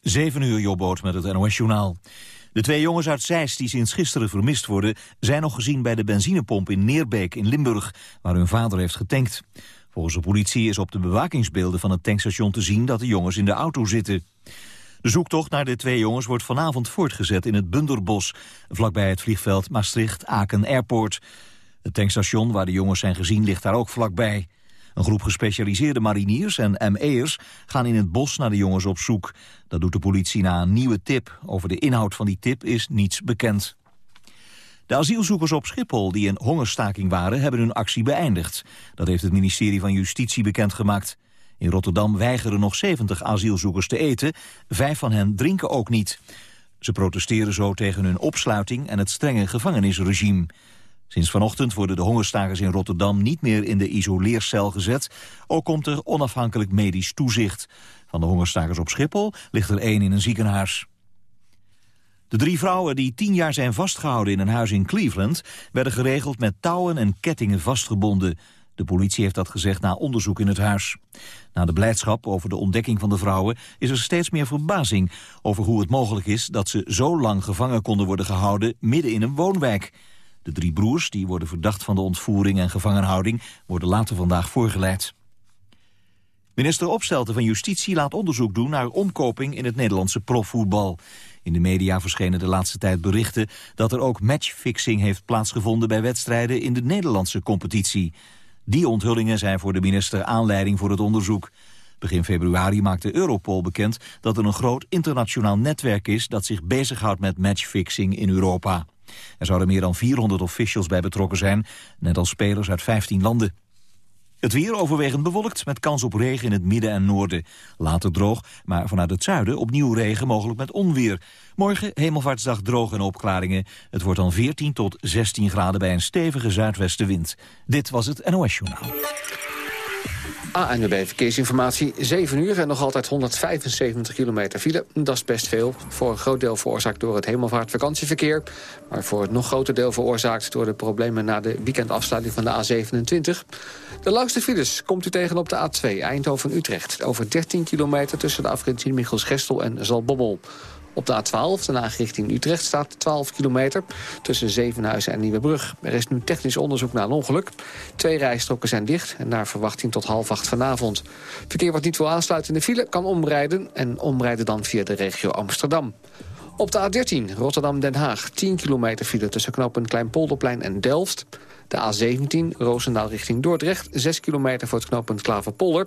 7 uur Jobboot met het NOS-journaal. De twee jongens uit Zeist die sinds gisteren vermist worden... zijn nog gezien bij de benzinepomp in Neerbeek in Limburg... waar hun vader heeft getankt. Volgens de politie is op de bewakingsbeelden van het tankstation te zien... dat de jongens in de auto zitten. De zoektocht naar de twee jongens wordt vanavond voortgezet in het Bunderbos... vlakbij het vliegveld Maastricht-Aken Airport. Het tankstation waar de jongens zijn gezien ligt daar ook vlakbij. Een groep gespecialiseerde mariniers en ME'ers gaan in het bos naar de jongens op zoek. Dat doet de politie na een nieuwe tip. Over de inhoud van die tip is niets bekend. De asielzoekers op Schiphol die in hongerstaking waren... hebben hun actie beëindigd. Dat heeft het ministerie van Justitie bekendgemaakt. In Rotterdam weigeren nog 70 asielzoekers te eten. Vijf van hen drinken ook niet. Ze protesteren zo tegen hun opsluiting en het strenge gevangenisregime. Sinds vanochtend worden de hongerstakers in Rotterdam niet meer in de isoleercel gezet. Ook komt er onafhankelijk medisch toezicht. Van de hongerstakers op Schiphol ligt er één in een ziekenhuis. De drie vrouwen die tien jaar zijn vastgehouden in een huis in Cleveland... werden geregeld met touwen en kettingen vastgebonden. De politie heeft dat gezegd na onderzoek in het huis. Na de blijdschap over de ontdekking van de vrouwen... is er steeds meer verbazing over hoe het mogelijk is... dat ze zo lang gevangen konden worden gehouden midden in een woonwijk... De drie broers, die worden verdacht van de ontvoering en gevangenhouding... worden later vandaag voorgeleid. Minister Opstelten van Justitie laat onderzoek doen naar omkoping in het Nederlandse profvoetbal. In de media verschenen de laatste tijd berichten dat er ook matchfixing heeft plaatsgevonden bij wedstrijden in de Nederlandse competitie. Die onthullingen zijn voor de minister aanleiding voor het onderzoek. Begin februari maakte Europol bekend dat er een groot internationaal netwerk is dat zich bezighoudt met matchfixing in Europa. Er zouden meer dan 400 officials bij betrokken zijn, net als spelers uit 15 landen. Het weer overwegend bewolkt met kans op regen in het midden en noorden. Later droog, maar vanuit het zuiden opnieuw regen mogelijk met onweer. Morgen hemelvaartsdag droog en opklaringen. Het wordt dan 14 tot 16 graden bij een stevige zuidwestenwind. Dit was het NOS Journaal. ANWB Verkeersinformatie, 7 uur en nog altijd 175 kilometer file. Dat is best veel. Voor een groot deel veroorzaakt door het hemelvaartvakantieverkeer. Maar voor het nog groter deel veroorzaakt door de problemen na de weekendafsluiting van de A27. De langste files komt u tegen op de A2 Eindhoven-Utrecht. Over 13 kilometer tussen de afrit Michels-Gestel en Zalbommel. Op de A12, de richting Utrecht, staat 12 kilometer tussen Zevenhuizen en Nieuwebrug. Er is nu technisch onderzoek naar een ongeluk. Twee rijstroken zijn dicht en naar verwachting tot half acht vanavond. Verkeer wat niet wil aansluiten in de file kan omrijden... en omrijden dan via de regio Amsterdam. Op de A13 Rotterdam-Den Haag 10 kilometer file tussen knooppunt Kleinpolderplein en Delft. De A17 Roosendaal richting Dordrecht 6 kilometer voor het knooppunt Klaverpolder.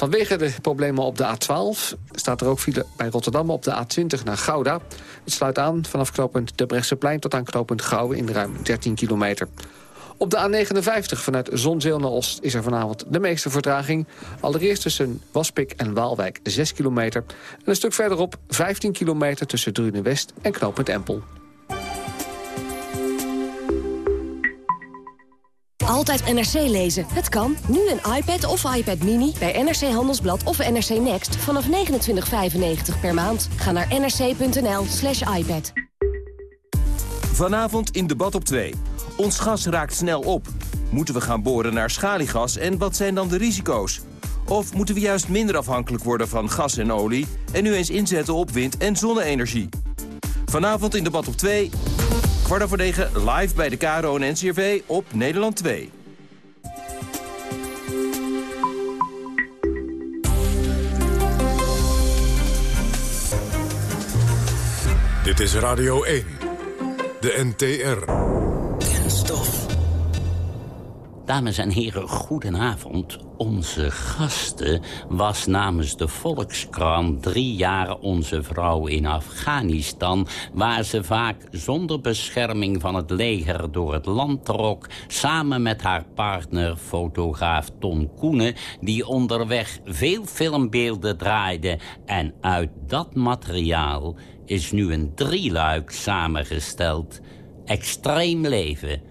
Vanwege de problemen op de A12 staat er ook file bij Rotterdam op de A20 naar Gouda. Het sluit aan vanaf knooppunt De tot aan knooppunt Gouwen in ruim 13 kilometer. Op de A59 vanuit Zonzeel naar Oost is er vanavond de meeste vertraging. Allereerst tussen Waspik en Waalwijk 6 kilometer. En een stuk verderop 15 kilometer tussen Drunen West en knooppunt Empel. Altijd NRC lezen. Het kan. Nu een iPad of iPad Mini bij NRC Handelsblad of NRC Next vanaf 29,95 per maand. Ga naar nrc.nl slash iPad. Vanavond in debat op 2. Ons gas raakt snel op. Moeten we gaan boren naar schaliegas en wat zijn dan de risico's? Of moeten we juist minder afhankelijk worden van gas en olie... en nu eens inzetten op wind- en zonne-energie? Vanavond in debat op 2 kwart over live bij de KRO en NCRV op Nederland 2. Dit is Radio 1, de NTR. Dames en heren, goedenavond. Onze gasten was namens de Volkskrant drie jaar onze vrouw in Afghanistan... waar ze vaak zonder bescherming van het leger door het land trok... samen met haar partner, fotograaf Ton Koenen... die onderweg veel filmbeelden draaide. En uit dat materiaal is nu een drieluik samengesteld. Extreem leven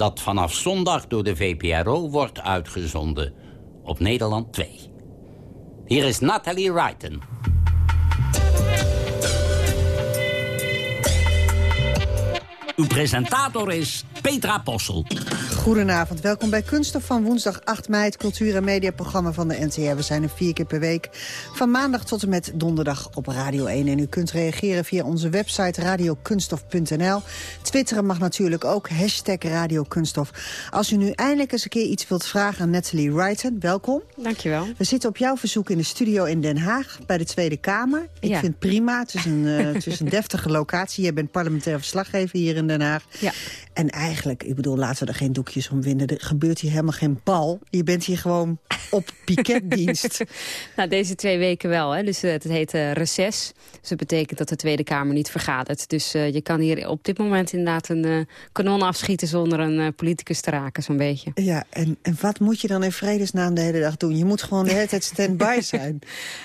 dat vanaf zondag door de VPRO wordt uitgezonden op Nederland 2. Hier is Natalie Wrighton. Uw presentator is Petra Possel. Goedenavond, welkom bij Kunststof van woensdag 8 mei... het cultuur- en mediaprogramma van de NTR. We zijn er vier keer per week, van maandag tot en met donderdag op Radio 1. En u kunt reageren via onze website radiokunstof.nl. Twitteren mag natuurlijk ook, hashtag radiokunstof. Als u nu eindelijk eens een keer iets wilt vragen aan Natalie Wrighton, welkom. Dankjewel. We zitten op jouw verzoek in de studio in Den Haag, bij de Tweede Kamer. Ik Ja. vind het prima, het is, een, eh, het is een deftige locatie. Jij bent parlementair verslaggever hier in Den Haag. Ja. En eigenlijk, ik bedoel, laten we er geen doekjes om winden. Er gebeurt hier helemaal geen bal. Je bent hier gewoon op piketdienst. Nou, deze twee weken wel. Hè. Dus, eh, het heet eh, reces. Dus dat betekent dat de Tweede Kamer niet vergadert. Dus eh, je kan hier op dit moment inderdaad een kanon afschieten... zonder een politicus te raken, zo'n beetje. ja, en, en wat moet je dan in vredesnaam de hele dag doen? Je moet gewoon de hele tijd stand-by zijn.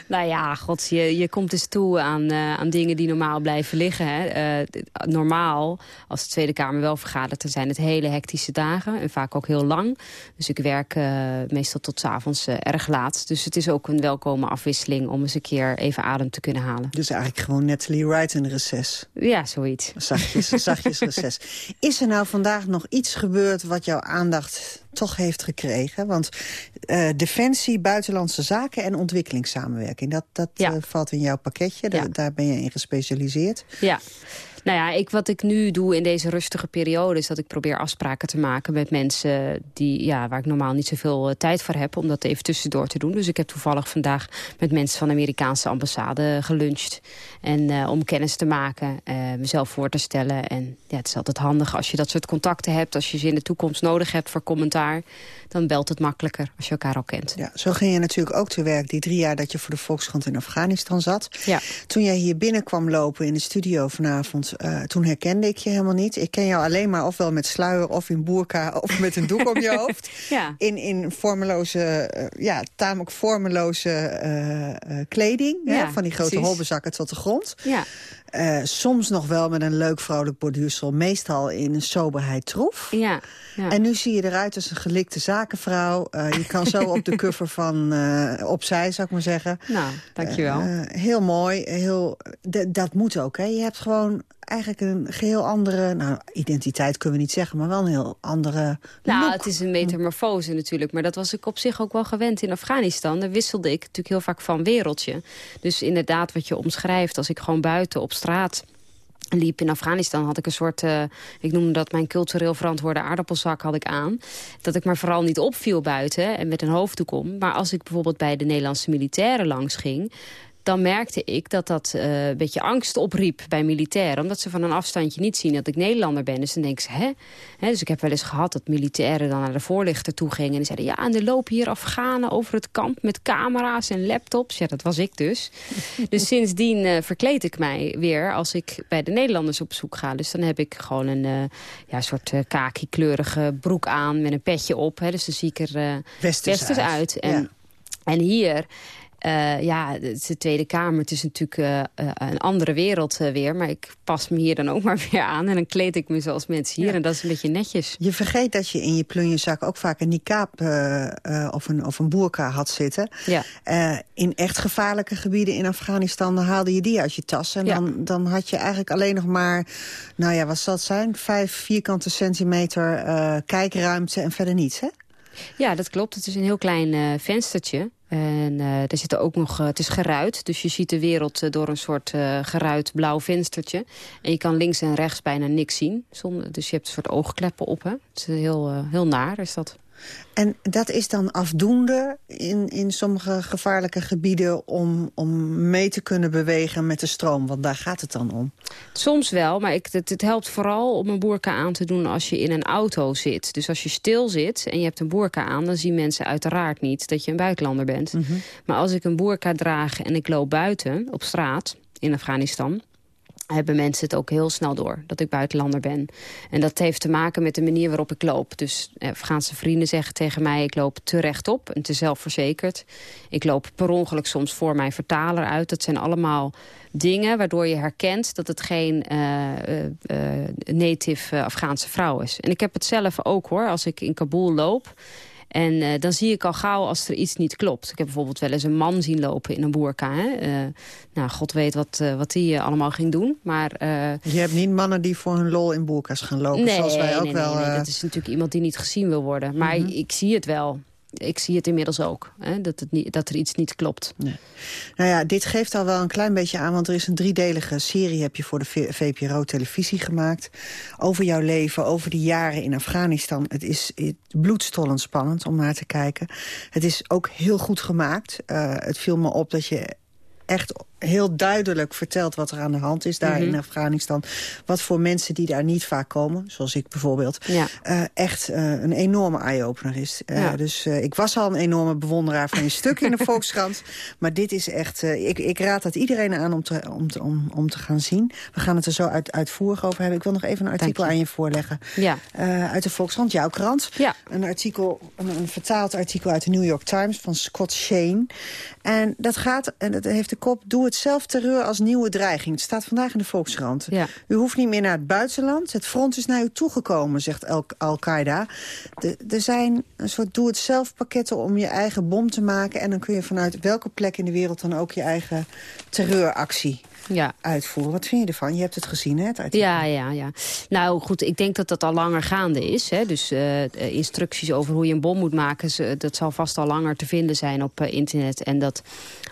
Nou ja, god, je, je komt dus toe aan, aan dingen die normaal blijven liggen. Hè. Normaal, als de Tweede Kamer wel vergadert... dan zijn het hele hectische dagen en vaak ook heel lang. Dus ik werk eh, meestal tot 's avonds eh, erg laat. Dus het is ook een welkome afwisseling... om eens een keer even adem te kunnen halen. Dus eigenlijk gewoon Natalie Wright in reces. Ja, zoiets. Zachtjes, zachtjes reces. Is er nou vandaag nog iets gebeurd wat jouw aandacht toch heeft gekregen? Want eh, defensie, buitenlandse zaken en ontwikkelingssamenwerking... dat, dat Ja. eh, valt in jouw pakketje, Daar- Ja. daar ben je in gespecialiseerd. Ja. Nou ja, ik, wat ik nu doe in deze rustige periode... is dat ik probeer afspraken te maken met mensen... Die, ja, waar ik normaal niet zoveel eh, tijd voor heb... om dat even tussendoor te doen. Dus ik heb toevallig vandaag met mensen van de Amerikaanse ambassade geluncht. En om kennis te maken, mezelf voor te stellen. En ja, het is altijd handig als je dat soort contacten hebt... als je ze in de toekomst nodig hebt voor commentaar... dan belt het makkelijker als je elkaar al kent. Ja, zo ging je natuurlijk ook te werk die drie jaar dat je voor de Volkskrant in Afghanistan zat. Ja. Toen jij hier binnenkwam lopen in de studio vanavond, eh, toen herkende ik je helemaal niet. Ik ken jou alleen maar ofwel met sluier of in boerka of met een doek om je hoofd. Ja. In, in vormeloze, eh, ja, tamelijk vormeloze eh, eh, kleding. hè, van die grote precies. holbezakken tot de grond. Ja. Eh, soms nog wel met een leuk vrouwelijk borduursel. Meestal in een soberheid troef. Ja. ja. En nu zie je eruit als een gelikte zakenvrouw. Eh, je kan zo op de cover van eh, Opzij, zou ik maar zeggen. Nou, dankjewel. Heel mooi. Heel, dat moet ook. Hè. Je hebt gewoon eigenlijk een geheel andere... Nou, identiteit kunnen we niet zeggen, maar wel een heel andere Nou, look. het is een metamorfose natuurlijk. Maar dat was ik op zich ook wel gewend in Afghanistan. Daar wisselde ik natuurlijk heel vaak van wereldje. Dus inderdaad, wat je omschrijft, als ik gewoon buiten op straat liep in Afghanistan, had ik een soort, eh, ik noemde dat mijn cultureel verantwoorde aardappelzak had ik aan. Dat ik maar vooral niet opviel buiten en met een hoofddoek om. Maar als ik bijvoorbeeld bij de Nederlandse militairen langs ging, dan merkte ik dat dat eh, een beetje angst opriep bij militairen. Omdat ze van een afstandje niet zien dat ik Nederlander ben. Dus dan denk ze, hè? hè? Dus ik heb wel eens gehad dat militairen dan naar de voorlichter toe gingen. En die zeiden, ja, en er lopen hier Afghanen over het kamp met camera's en laptops. Ja, dat was ik dus. dus sindsdien eh, verkleed ik mij weer als ik bij de Nederlanders op zoek ga. Dus dan heb ik gewoon een eh, ja, soort kaki-kleurige broek aan met een petje op. Hè? Dus dan zie ik er eh, Westers westers uit. uit. En, Ja. en hier... eh, ja, de Tweede Kamer. Het is natuurlijk eh, eh, een andere wereld weer. Maar ik pas me hier dan ook maar weer aan. En dan kleed ik me zoals mensen hier. En dat is een beetje netjes. Je vergeet dat je in je plunjezak ook vaak een niqab of, een, of een boerka had zitten. Ja. In echt gevaarlijke gebieden in Afghanistan dan haalde je die uit je tas. En Ja. dan, dan had je eigenlijk alleen nog maar, nou ja, wat zal het zijn? Vijf vierkante centimeter kijkruimte en verder niets, hè? Ja, dat klopt. Het is een heel klein venstertje. En eh er zit er ook nog, eh, het is geruit. Dus je ziet de wereld eh, door een soort geruit blauw venstertje. En je kan links en rechts bijna niks zien. Dus je hebt een soort oogkleppen op. Hè? Het is heel, heel naar, is dat. En dat is dan afdoende in, in sommige gevaarlijke gebieden... Om, om mee te kunnen bewegen met de stroom, want daar gaat het dan om. Soms wel, maar ik, het, het helpt vooral om een boerka aan te doen als je in een auto zit. Dus als je stil zit en je hebt een boerka aan... dan zien mensen uiteraard niet dat je een buitenlander bent. Maar als ik een boerka draag en ik loop buiten op straat in Afghanistan hebben mensen het ook heel snel door dat ik buitenlander ben. En dat heeft te maken met de manier waarop ik loop. Dus eh, Afghaanse vrienden zeggen tegen mij... ik loop te rechtop en te zelfverzekerd. Ik loop per ongeluk soms voor mijn vertaler uit. Dat zijn allemaal dingen waardoor je herkent... dat het geen eh, eh, eh, native eh, Afghaanse vrouw is. En ik heb het zelf ook hoor, als ik in Kabul loop... En eh, dan zie ik al gauw als er iets niet klopt. Ik heb bijvoorbeeld wel eens een man zien lopen in een boerka. Hè? Eh, nou, god weet wat, uh, wat die allemaal ging doen. Maar, Je hebt niet mannen die voor hun lol in boerka's gaan lopen, nee, zoals wij ook nee, wel... Nee, nee, dat is natuurlijk iemand die niet gezien wil worden. Maar Mhm. ik zie het wel. Ik zie het inmiddels ook, hè? Dat, het niet, dat er iets niet klopt. Nou ja, dit geeft al wel een klein beetje aan... want er is een driedelige serie, heb je voor de VPRO-televisie gemaakt... over jouw leven, over die jaren in Afghanistan. Het is bloedstollend spannend om naar te kijken. Het is ook heel goed gemaakt. Uh, het viel me op dat je echt heel duidelijk vertelt wat er aan de hand is daar Mhm. in Afghanistan. Wat voor mensen die daar niet vaak komen, zoals ik bijvoorbeeld... Ja. eh, echt eh, een enorme eye-opener is. Eh, Ja. Dus ik was al een enorme bewonderaar van je stuk in de Volkskrant. Maar dit is echt... ik, ik raad het iedereen aan om te, om, om, om te gaan zien. We gaan het er zo uit, uitvoerig over hebben. Ik wil nog even een artikel je. aan je voorleggen. Ja. Uit de Volkskrant, jouw krant. Ja. Een, artikel, een, een vertaald artikel uit de New York Times van Scott Shane. En dat gaat, en dat heeft de kop... Doe het zelf terreur als nieuwe dreiging. Het staat vandaag in de Volkskrant. Ja. U hoeft niet meer naar het buitenland. Het front is naar u toegekomen, zegt Al- Al-Qaeda. Er zijn een soort doe-het-zelf pakketten om je eigen bom te maken... en dan kun je vanuit welke plek in de wereld dan ook je eigen terreuractie Ja. uitvoeren. Wat vind je ervan? Je hebt het gezien, hè? Het. Ja, ja, ja. Nou goed, ik denk dat dat al langer gaande is. Hè. Dus eh, eh, instructies over hoe je een bom moet maken... dat zal vast al langer te vinden zijn op eh, internet. En dat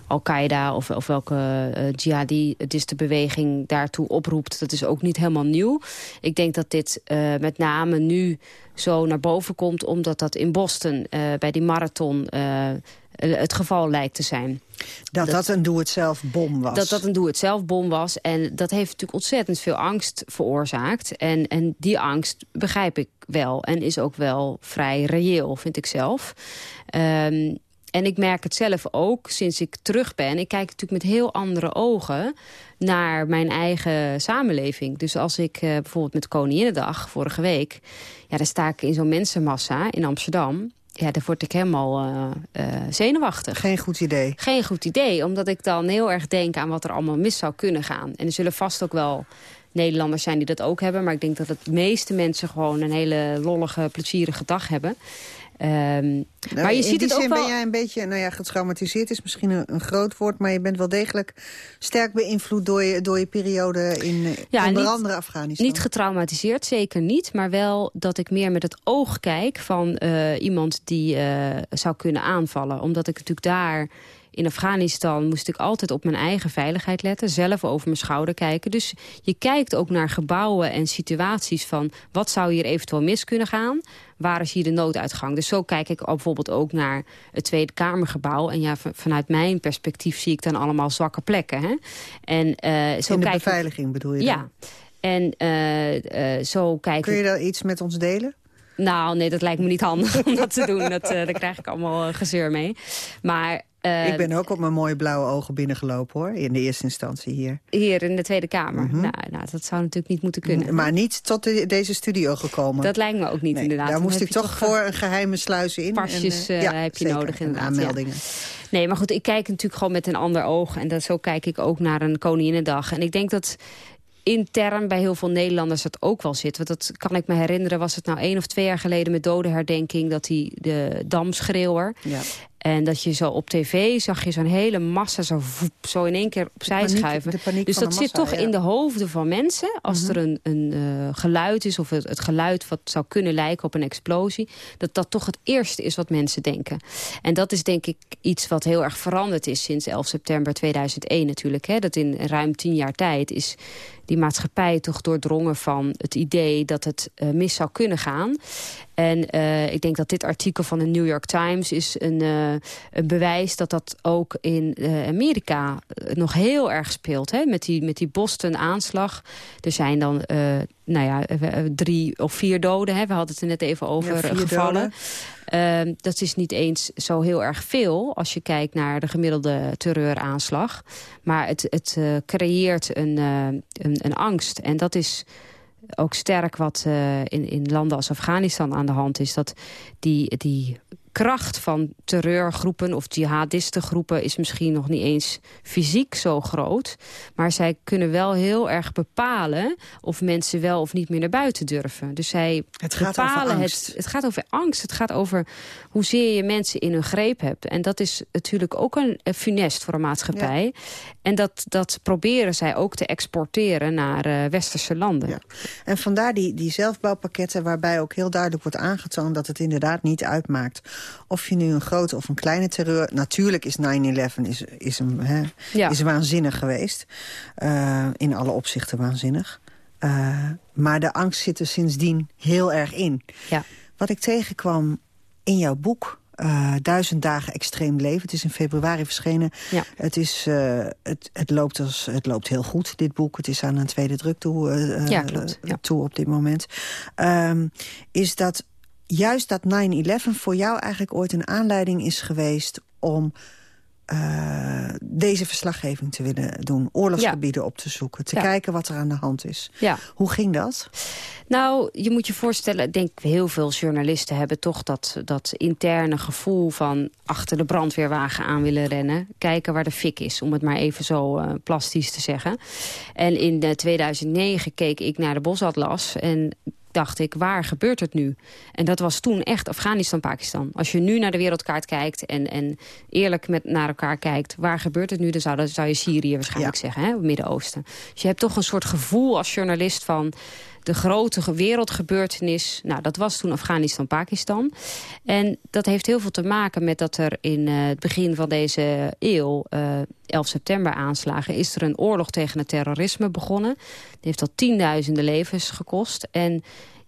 Al-Qaeda of, of welke eh jihadistenbeweging daartoe oproept... dat is ook niet helemaal nieuw. Ik denk dat dit met name nu zo naar boven komt... omdat dat in Boston bij die marathon... eh, het geval lijkt te zijn. Dat dat een doe-het-zelf bom was. Dat dat een doe-het-zelf-bom was. En dat heeft natuurlijk ontzettend veel angst veroorzaakt. En, en die angst begrijp ik wel. En is ook wel vrij reëel, vind ik zelf. Ehm, en ik merk het zelf ook, sinds ik terug ben. Ik kijk natuurlijk met heel andere ogen naar mijn eigen samenleving. Dus als ik eh, bijvoorbeeld met Koninginnedag vorige week... ja, dan sta ik in zo'n mensenmassa in Amsterdam... Ja, dan word ik helemaal eh, zenuwachtig. Geen goed idee. Geen goed idee, omdat ik dan heel erg denk aan wat er allemaal mis zou kunnen gaan. En er zullen vast ook wel Nederlanders zijn die dat ook hebben. Maar ik denk dat het meeste mensen gewoon een hele lollige, plezierige dag hebben. Nou, maar je in ziet die het ook zin wel... ben jij een beetje, nou ja, getraumatiseerd is misschien een, een groot woord... maar je bent wel degelijk sterk beïnvloed door je, door je periode in Ja, onder niet- andere Afghanistan. Niet getraumatiseerd, zeker niet. Maar wel dat ik meer met het oog kijk van eh, iemand die eh, zou kunnen aanvallen. Omdat ik natuurlijk daar in Afghanistan moest ik altijd op mijn eigen veiligheid letten. Zelf over mijn schouder kijken. Dus je kijkt ook naar gebouwen en situaties van... wat zou hier eventueel mis kunnen gaan? Waar is hier de nooduitgang? Dus zo kijk ik bijvoorbeeld ook naar het Tweede Kamergebouw. En ja, van- vanuit mijn perspectief zie ik dan allemaal zwakke plekken. Hè? En, eh, zo in de kijk ik- beveiliging bedoel je dan? Ja. En eh, eh, zo kijk Kun je daar iets met ons delen? Nou, nee, dat lijkt me niet handig om dat te doen. Dat, daar krijg ik allemaal gezeur mee. Maar eh, ik ben ook op mijn mooie blauwe ogen binnengelopen, hoor. In de eerste instantie hier. hier in de Tweede Kamer. nou, nou, dat zou natuurlijk niet moeten kunnen. Maar niet tot de- deze studio gekomen. Dat lijkt me ook niet, Nee, inderdaad. Daar Dan moest ik toch voor een geheime sluis in. pasjes, en, eh, ja, heb je zeker, nodig, inderdaad, ja. aanmeldingen. Nee, maar goed, ik kijk natuurlijk gewoon met een ander oog. En dat, zo kijk ik ook naar een Koninginnedag. En ik denk dat intern bij heel veel Nederlanders dat ook wel zit. Want dat kan ik me herinneren, was het nou één of twee jaar geleden... met dodenherdenking, dat die de damschreeuwer... Ja. En dat je zo op tv zag je zo'n hele massa zo, voep, zo in één keer opzij paniek- schuiven. de paniek dus dat zit toch ja. in de hoofden van mensen. Als er een, een eh, geluid is of het, het geluid wat zou kunnen lijken op een explosie. Dat dat toch het eerste is wat mensen denken. En dat is denk ik iets wat heel erg veranderd is sinds 11 september 2001 natuurlijk. Hè. Dat in ruim tien jaar tijd is die maatschappij toch doordrongen van het idee dat het eh, mis zou kunnen gaan. En eh, ik denk dat dit artikel van de New York Times is een, eh, een bewijs dat dat ook in Amerika nog heel erg speelt. Hè? Met die, met die Boston-aanslag. Er zijn dan nou ja, drie of vier doden. Hè? We hadden het er net even over Ja, gevallen. doden. Ehm, dat is niet eens zo heel erg veel als je kijkt naar de gemiddelde terreuraanslag. Maar het, het eh, creëert een, eh, een, een angst. En dat is ook sterk wat eh, in, in landen als Afghanistan aan de hand is. Dat die, die kracht van terreurgroepen of jihadistengroepen... is misschien nog niet eens fysiek zo groot. Maar zij kunnen wel heel erg bepalen... of mensen wel of niet meer naar buiten durven. Dus zij het gaat bepalen over angst. Het, het gaat over angst. Het gaat over hoezeer je mensen in hun greep hebt. En dat is natuurlijk ook een, een funest voor een maatschappij. En dat, dat proberen zij ook te exporteren naar uh, westerse landen. Ja. En vandaar die, die zelfbouwpakketten waarbij ook heel duidelijk wordt aangetoond... dat het inderdaad niet uitmaakt of je nu een grote of een kleine terreur... Natuurlijk is 9-11 is, is, een, hè, Ja. is waanzinnig geweest. Uh, in alle opzichten waanzinnig. Uh, maar de angst zit er sindsdien heel erg in. Ja. Wat ik tegenkwam in jouw boek... Uh, duizend dagen extreem leven. Het is in februari verschenen. Ja. Het, is, uh, het, het, loopt als, het loopt heel goed, dit boek. Het is aan een tweede druk toe, uh, ja, klopt, ja. toe op dit moment. Um, is dat juist dat 9-11 voor jou eigenlijk ooit een aanleiding is geweest... om uh, deze verslaggeving te willen doen. Oorlogsgebieden ja. op te zoeken. Te ja. kijken wat er aan de hand is. Ja. Hoe ging dat? Nou, je moet je voorstellen, ik denk heel veel journalisten hebben toch dat, dat interne gevoel van achter de brandweerwagen aan willen rennen. Kijken waar de fik is, om het maar even zo uh, plastisch te zeggen. En in uh, 2009 keek ik naar de Bosatlas en dacht ik, waar gebeurt het nu? En dat was toen echt Afghanistan-Pakistan. Als je nu naar de wereldkaart kijkt en, en eerlijk met naar elkaar kijkt... waar gebeurt het nu? Dan zou, dan zou je Syrië waarschijnlijk ja. zeggen, hè? Midden-Oosten. Dus je hebt toch een soort gevoel als journalist van de grote wereldgebeurtenis. Nou, dat was toen Afghanistan-Pakistan. En dat heeft heel veel te maken met dat er in uh, het begin van deze eeuw... Uh, 11 september aanslagen, is er een oorlog tegen het terrorisme begonnen. Die heeft al tienduizenden levens gekost. En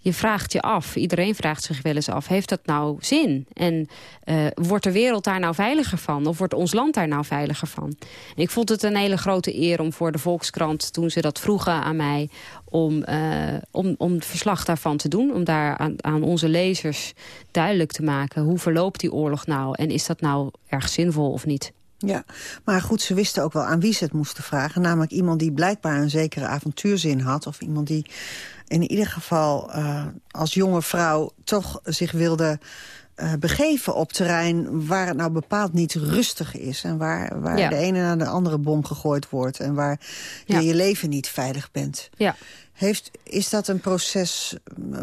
je vraagt je af, iedereen vraagt zich wel eens af... heeft dat nou zin? En uh, wordt de wereld daar nou veiliger van? Of wordt ons land daar nou veiliger van? Ik vond het een hele grote eer om voor de Volkskrant... toen ze dat vroegen aan mij, om, uh, om, om verslag daarvan te doen. Om daar aan, aan onze lezers duidelijk te maken... hoe verloopt die oorlog nou? En is dat nou erg zinvol of niet? Ja, maar goed, ze wisten ook wel aan wie ze het moesten vragen. Namelijk iemand die blijkbaar een zekere avontuurzin had. Of iemand die in ieder geval uh, als jonge vrouw toch zich wilde uh, begeven op terrein waar het nou bepaald niet rustig is. En waar, waar ja. de ene naar de andere bom gegooid wordt. En waar Ja. je je leven niet veilig bent. Ja. Heeft, is dat een proces,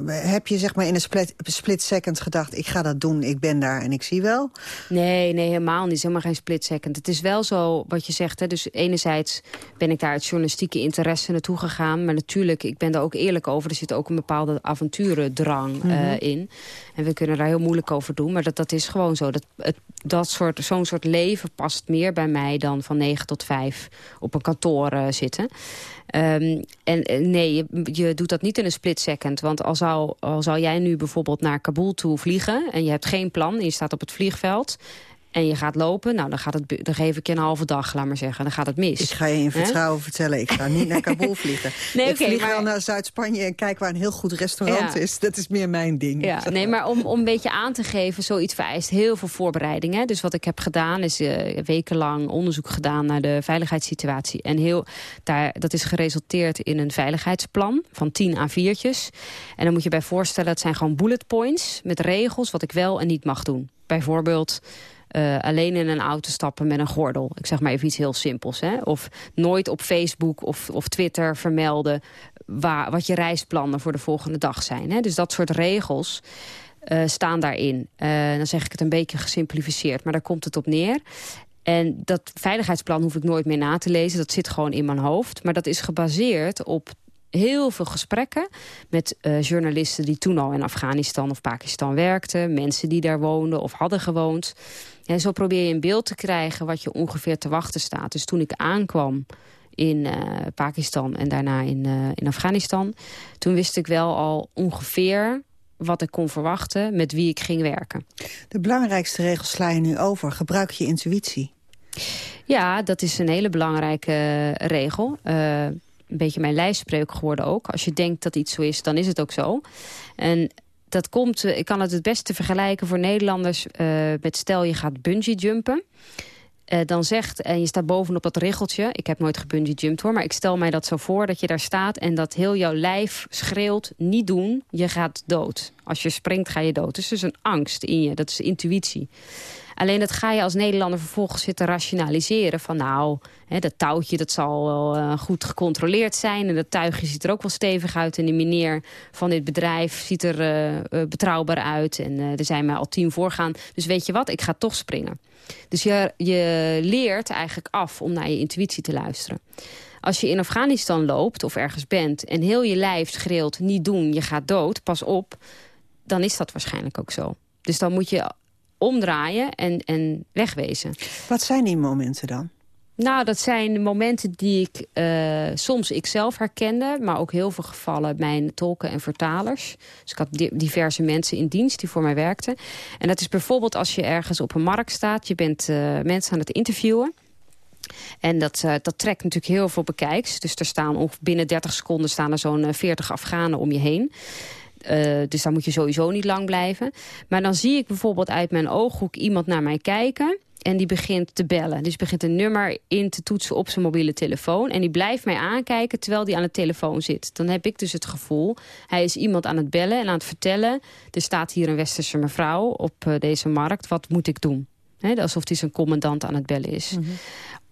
heb je zeg maar in een split, split second gedacht... ik ga dat doen, ik ben daar en ik zie wel? Nee, nee, helemaal niet. Helemaal geen split second. Het is wel zo wat je zegt. Hè? Dus enerzijds ben ik daar uit journalistieke interesse naartoe gegaan. Maar natuurlijk, ik ben daar ook eerlijk over. Er zit ook een bepaalde avonturendrang mm -hmm. uh, in. En we kunnen daar heel moeilijk over doen. Maar dat, dat is gewoon zo. Dat, het, dat soort, zo'n soort leven past meer bij mij dan van 9 tot 5 op een kantoor uh, zitten. Um, en nee, je, doet dat niet in een split second. Want al zou, al zou jij nu bijvoorbeeld naar Kabul toe vliegen... en je hebt geen plan en je staat op het vliegveld... en je gaat lopen, nou, dan, gaat het, dan geef ik je een halve dag, laat maar zeggen. Dan gaat het mis. Ik ga je in vertrouwen He? vertellen, ik ga niet naar Kabul vliegen. nee, ik okay, vlieg maar... wel naar Zuid-Spanje en kijk waar een heel goed restaurant ja. is. Dat is meer mijn ding. Ja, nee, maar om, om een beetje aan te geven, zoiets vereist heel veel voorbereiding. Hè? Dus wat ik heb gedaan is uh, wekenlang onderzoek gedaan naar de veiligheidssituatie. En heel, daar, dat is geresulteerd in een veiligheidsplan van 10 A4'tjes. En dan moet je bij voorstellen, het zijn gewoon bullet points met regels wat ik wel en niet mag doen. Bijvoorbeeld... Uh, alleen in een auto stappen met een gordel. Ik zeg maar even iets heel simpels. Hè? Of nooit op Facebook of, of Twitter vermelden... Waar, wat je reisplannen voor de volgende dag zijn. Hè? Dus dat soort regels uh, staan daarin. Uh, dan zeg ik het een beetje gesimplificeerd, maar daar komt het op neer. En dat veiligheidsplan hoef ik nooit meer na te lezen. Dat zit gewoon in mijn hoofd. Maar dat is gebaseerd op heel veel gesprekken met journalisten die toen al in Afghanistan of Pakistan werkten. Mensen die daar woonden of hadden gewoond. En zo probeer je een beeld te krijgen wat je ongeveer te wachten staat. Dus toen ik aankwam in uh, Pakistan en daarna in, uh, in Afghanistan... toen wist ik wel al ongeveer wat ik kon verwachten met wie ik ging werken. De belangrijkste regels sla je nu over. Gebruik je intuïtie. Ja, dat is een hele belangrijke uh, regel. Uh, een beetje mijn lijfspreuk geworden ook. Als je denkt dat iets zo is, dan is het ook zo. En dat komt, ik kan het het beste vergelijken voor Nederlanders... Uh, met stel je gaat bungee jumpen. uh, dan zegt, en je staat bovenop dat riggeltje... ik heb nooit gebungee jumped hoor, maar ik stel mij dat zo voor... dat je daar staat en dat heel jouw lijf schreeuwt... niet doen, je gaat dood. Als je springt ga je dood. Dus er is een angst in je, dat is intuïtie. Alleen dat ga je als Nederlander vervolgens zitten rationaliseren. Van nou, hè, dat touwtje dat zal wel uh, goed gecontroleerd zijn. En dat tuigje ziet er ook wel stevig uit. En de meneer van dit bedrijf ziet er uh, uh, betrouwbaar uit. En er zijn mij al tien voorgaan. Dus weet je wat, ik ga toch springen. Dus je, je leert eigenlijk af om naar je intuïtie te luisteren. Als je in Afghanistan loopt of ergens bent... en heel je lijf schreeuwt, niet doen, je gaat dood, pas op... dan is dat waarschijnlijk ook zo. Dus dan moet je omdraaien en, en wegwezen. Wat zijn die momenten dan? Nou, dat zijn momenten die ik uh, soms ikzelf herkende... maar ook heel veel gevallen mijn tolken en vertalers. Dus ik had diverse mensen in dienst die voor mij werkten. En dat is bijvoorbeeld als je ergens op een markt staat... je bent uh, mensen aan het interviewen... En dat, uh, dat trekt natuurlijk heel veel bekijks. Dus er staan binnen 30 seconden staan er zo'n 40 Afghanen om je heen. Uh, dus daar moet je sowieso niet lang blijven. Maar dan zie ik bijvoorbeeld uit mijn ooghoek iemand naar mij kijken... En die begint te bellen. Dus begint een nummer in te toetsen op zijn mobiele telefoon. En die blijft mij aankijken terwijl die aan de telefoon zit. Dan heb ik dus het gevoel, hij is iemand aan het bellen en aan het vertellen... er staat hier een westerse mevrouw op uh, deze markt, wat moet ik doen? He, alsof hij zijn commandant aan het bellen is. -hmm.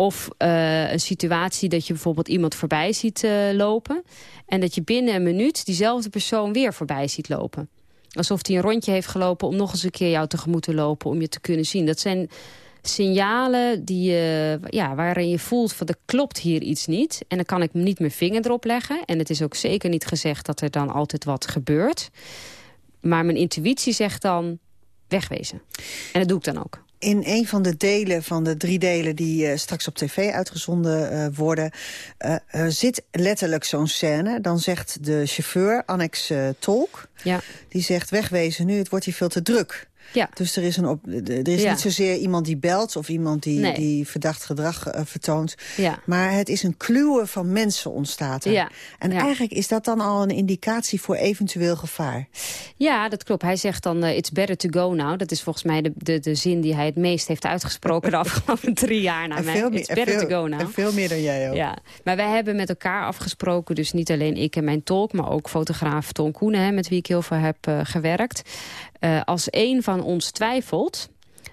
Of uh, een situatie dat je bijvoorbeeld iemand voorbij ziet uh, lopen... en dat je binnen een minuut diezelfde persoon weer voorbij ziet lopen. Alsof hij een rondje heeft gelopen om nog eens een keer jou tegemoet te lopen... om je te kunnen zien. Dat zijn signalen die, ja, waarin je voelt van er klopt hier iets niet. En dan kan ik niet mijn vinger erop leggen. En het is ook zeker niet gezegd dat er dan altijd wat gebeurt. Maar mijn intuïtie zegt dan wegwezen. En dat doe ik dan ook. In een van de delen van de drie delen die uh, straks op tv uitgezonden uh, worden... Uh, zit letterlijk zo'n scène. Dan zegt de chauffeur, Annex Tolk, ja. die zegt wegwezen nu, het wordt hier veel te druk. Ja. Dus er is, een op, er is ja. niet zozeer iemand die belt of iemand die, nee. die verdacht gedrag uh, vertoont. Ja. Maar het is een kluwe van mensen ontstaat er. Ja. En eigenlijk is dat dan al een indicatie voor eventueel gevaar. Ja, dat klopt. Hij zegt dan, uh, it's better to go now. Dat is volgens mij de, de, de zin die hij het meest heeft uitgesproken... de afgelopen drie jaar naar mij. Veel it's better veel, to go now. En veel meer dan jij ook. Ja. Maar wij hebben met elkaar afgesproken, dus niet alleen ik en mijn tolk... maar ook fotograaf Ton Koenen, hè, met wie ik heel veel heb uh, gewerkt... Uh, als een van ons twijfelt,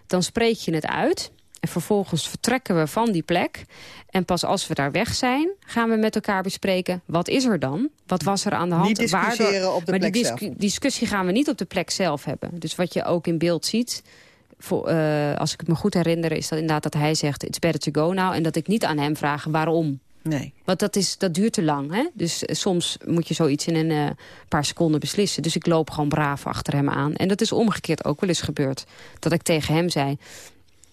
dan spreek je het uit. En vervolgens vertrekken we van die plek. En pas als we daar weg zijn, gaan we met elkaar bespreken... wat is er dan? Wat was er aan de hand? Niet discussiëren Waardoor, op de maar plek die zelf. discussie gaan we niet op de plek zelf hebben. Dus wat je ook in beeld ziet... Voor, uh, als ik me goed herinner, is dat inderdaad dat hij zegt... it's better to go now. En dat ik niet aan hem vraag waarom. Nee. Want dat, is, dat duurt te lang. Hè? Dus uh, soms moet je zoiets in een uh, paar seconden beslissen. Dus ik loop gewoon braaf achter hem aan. En dat is omgekeerd ook wel eens gebeurd. Dat ik tegen hem zei...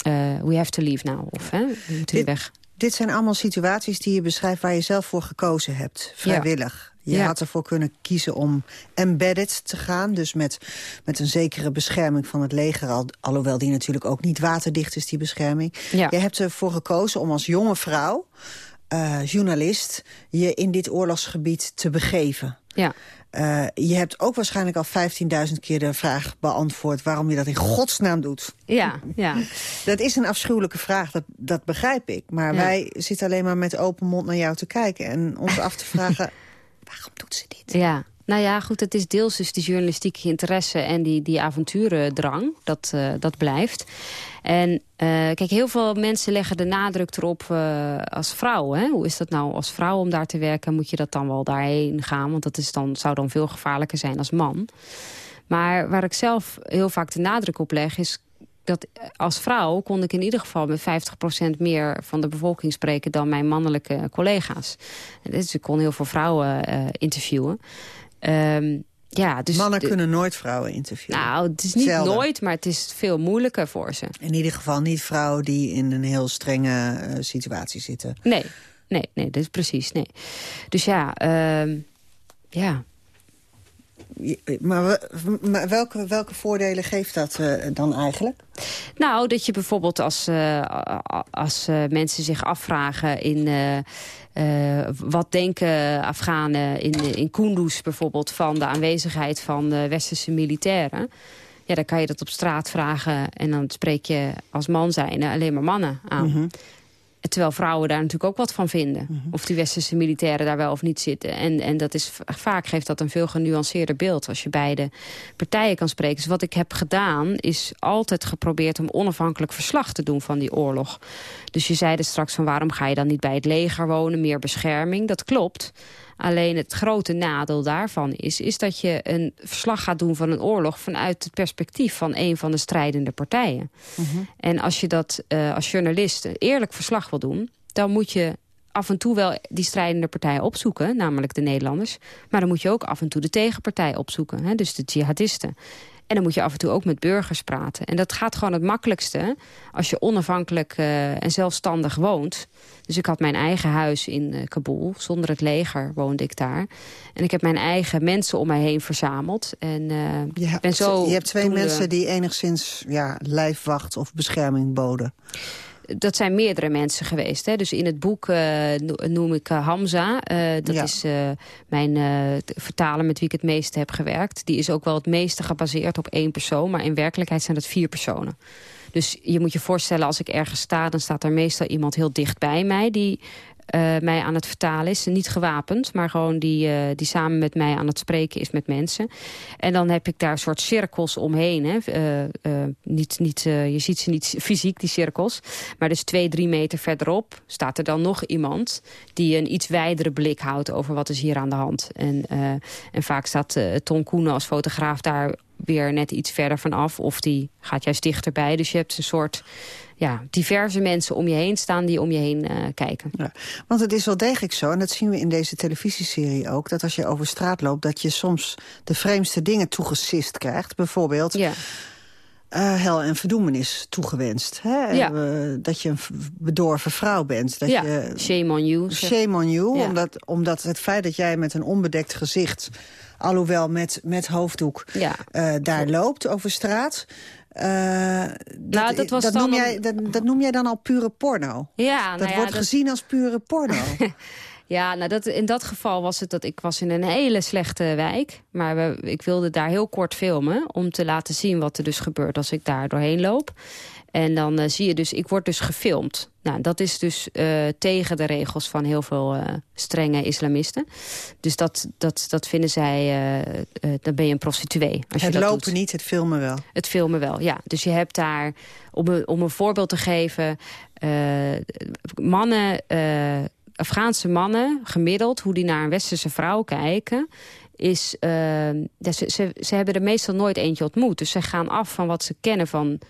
Uh, we have to leave now. Of hè, we moeten dit, weg. Dit zijn allemaal situaties die je beschrijft... waar je zelf voor gekozen hebt. Vrijwillig. Ja. Je ja. had ervoor kunnen kiezen om embedded te gaan. Dus met, met een zekere bescherming van het leger. Al, alhoewel die natuurlijk ook niet waterdicht is, die bescherming. Ja. Je hebt ervoor gekozen om als jonge vrouw... Uh, journalist je in dit oorlogsgebied te begeven. Ja. Uh, je hebt ook waarschijnlijk al 15.000 keer de vraag beantwoord... waarom je dat in godsnaam doet. Ja, ja. Dat is een afschuwelijke vraag, dat, dat begrijp ik. Maar ja. wij zitten alleen maar met open mond naar jou te kijken... en ons af te vragen, waarom doet ze dit? Ja. Nou ja, goed, het is deels dus die journalistieke interesse en die, die avonturendrang. Dat, uh, dat blijft. En uh, kijk, heel veel mensen leggen de nadruk erop uh, als vrouw. Hè? Hoe is dat nou als vrouw om daar te werken? Moet je dat dan wel daarheen gaan? Want dat is dan, zou dan veel gevaarlijker zijn als man. Maar waar ik zelf heel vaak de nadruk op leg is dat als vrouw kon ik in ieder geval met 50% meer van de bevolking spreken dan mijn mannelijke collega's. Dus ik kon heel veel vrouwen interviewen. Um, ja, dus Mannen de, kunnen nooit vrouwen interviewen. Nou, het is niet Zelden. nooit, maar het is veel moeilijker voor ze. In ieder geval niet vrouwen die in een heel strenge uh, situatie zitten. Nee, nee, nee, dat is precies, nee. Dus ja, uh, ja. Maar, maar welke, welke voordelen geeft dat uh, dan eigenlijk? Nou, dat je bijvoorbeeld als, als mensen zich afvragen in... Uh, wat denken Afghanen in, in Kunduz bijvoorbeeld... van de aanwezigheid van westerse militairen? Ja, dan kan je dat op straat vragen en dan spreek je als man zijn alleen maar mannen aan. Mhm. Terwijl vrouwen daar natuurlijk ook wat van vinden. Mhm. Of die westerse militairen daar wel of niet zitten. En, en dat is, vaak geeft dat een veel genuanceerder beeld... als je beide partijen kan spreken. Dus wat ik heb gedaan is altijd geprobeerd... om onafhankelijk verslag te doen van die oorlog. Dus je zei er straks van waarom ga je dan niet bij het leger wonen? Meer bescherming, dat klopt. Alleen het grote nadeel daarvan is, is dat je een verslag gaat doen van een oorlog... vanuit het perspectief van een van de strijdende partijen. En als je dat uh, als journalist een eerlijk verslag wil doen... dan moet je af en toe wel die strijdende partij opzoeken, namelijk de Nederlanders. Maar dan moet je ook af en toe de tegenpartij opzoeken, hè, dus de jihadisten. En dan moet je af en toe ook met burgers praten. En dat gaat gewoon het makkelijkste als je onafhankelijk uh, en zelfstandig woont. Dus ik had mijn eigen huis in uh, Kabul. Zonder het leger woonde ik daar. En ik heb mijn eigen mensen om mij heen verzameld. En uh, je, hebt, ben zo je hebt twee mensen die enigszins ja, lijfwacht of bescherming boden dat zijn meerdere mensen geweest. Hè. Dus in het boek uh, noem ik uh, Hamza. Uh, dat ja. is mijn vertaler met wie ik het meeste heb gewerkt. Die is ook wel het meeste gebaseerd op één persoon. Maar in werkelijkheid zijn dat vier personen. Dus je moet je voorstellen, als ik ergens sta... dan staat er meestal iemand heel dicht bij mij... die uh, mij aan het vertalen is. Niet gewapend, maar gewoon die, uh, die samen met mij aan het spreken is met mensen. En dan heb ik daar een soort cirkels omheen. Hè. Uh, niet, niet, je ziet ze niet fysiek, die cirkels. Maar dus twee, drie meter verderop staat er dan nog iemand... die een iets wijdere blik houdt over wat is hier aan de hand. En, en vaak staat Ton Koenen als fotograaf daar weer net iets verder vanaf. Of die gaat juist dichterbij. Dus je hebt een soort ja, diverse mensen om je heen staan die om je heen uh, kijken. Ja, want het is wel degelijk zo, en dat zien we in deze televisieserie ook... dat als je over straat loopt, dat je soms de vreemdste dingen toegesist krijgt. Bijvoorbeeld... Ja. Uh, hel en verdoemenis toegewenst. Hè? Ja. Uh, dat je een bedorven vrouw bent. Dat ja, je, shame on you. Shame on you, Ja. omdat, omdat het feit dat jij met een onbedekt gezicht... alhoewel met, met hoofddoek, Ja. uh, daar loopt over straat... Uh, dat, Nou, dat was dat, noem jij, dat, dat noem jij dan al pure porno? Ja, dat nou ja, wordt gezien als pure porno. Ja, nou dat, in dat geval was het dat ik was in een hele slechte wijk. Maar we, ik wilde daar heel kort filmen om te laten zien wat er dus gebeurt als ik daar doorheen loop. En dan eh, zie je dus, ik word dus gefilmd. Nou, dat is dus eh, tegen de regels van heel veel eh, strenge islamisten. Dus dat, dat, dat vinden zij, dan ben je een prostituee. Als je het dat lopen doet. niet, het filmen wel. Het filmen wel, ja. Dus je hebt daar, om een, om een voorbeeld te geven... mannen, Afghaanse mannen, gemiddeld... hoe die naar een westerse vrouw kijken... is, ja, ze, ze, ze hebben er meestal nooit eentje ontmoet. Dus ze gaan af van wat ze kennen van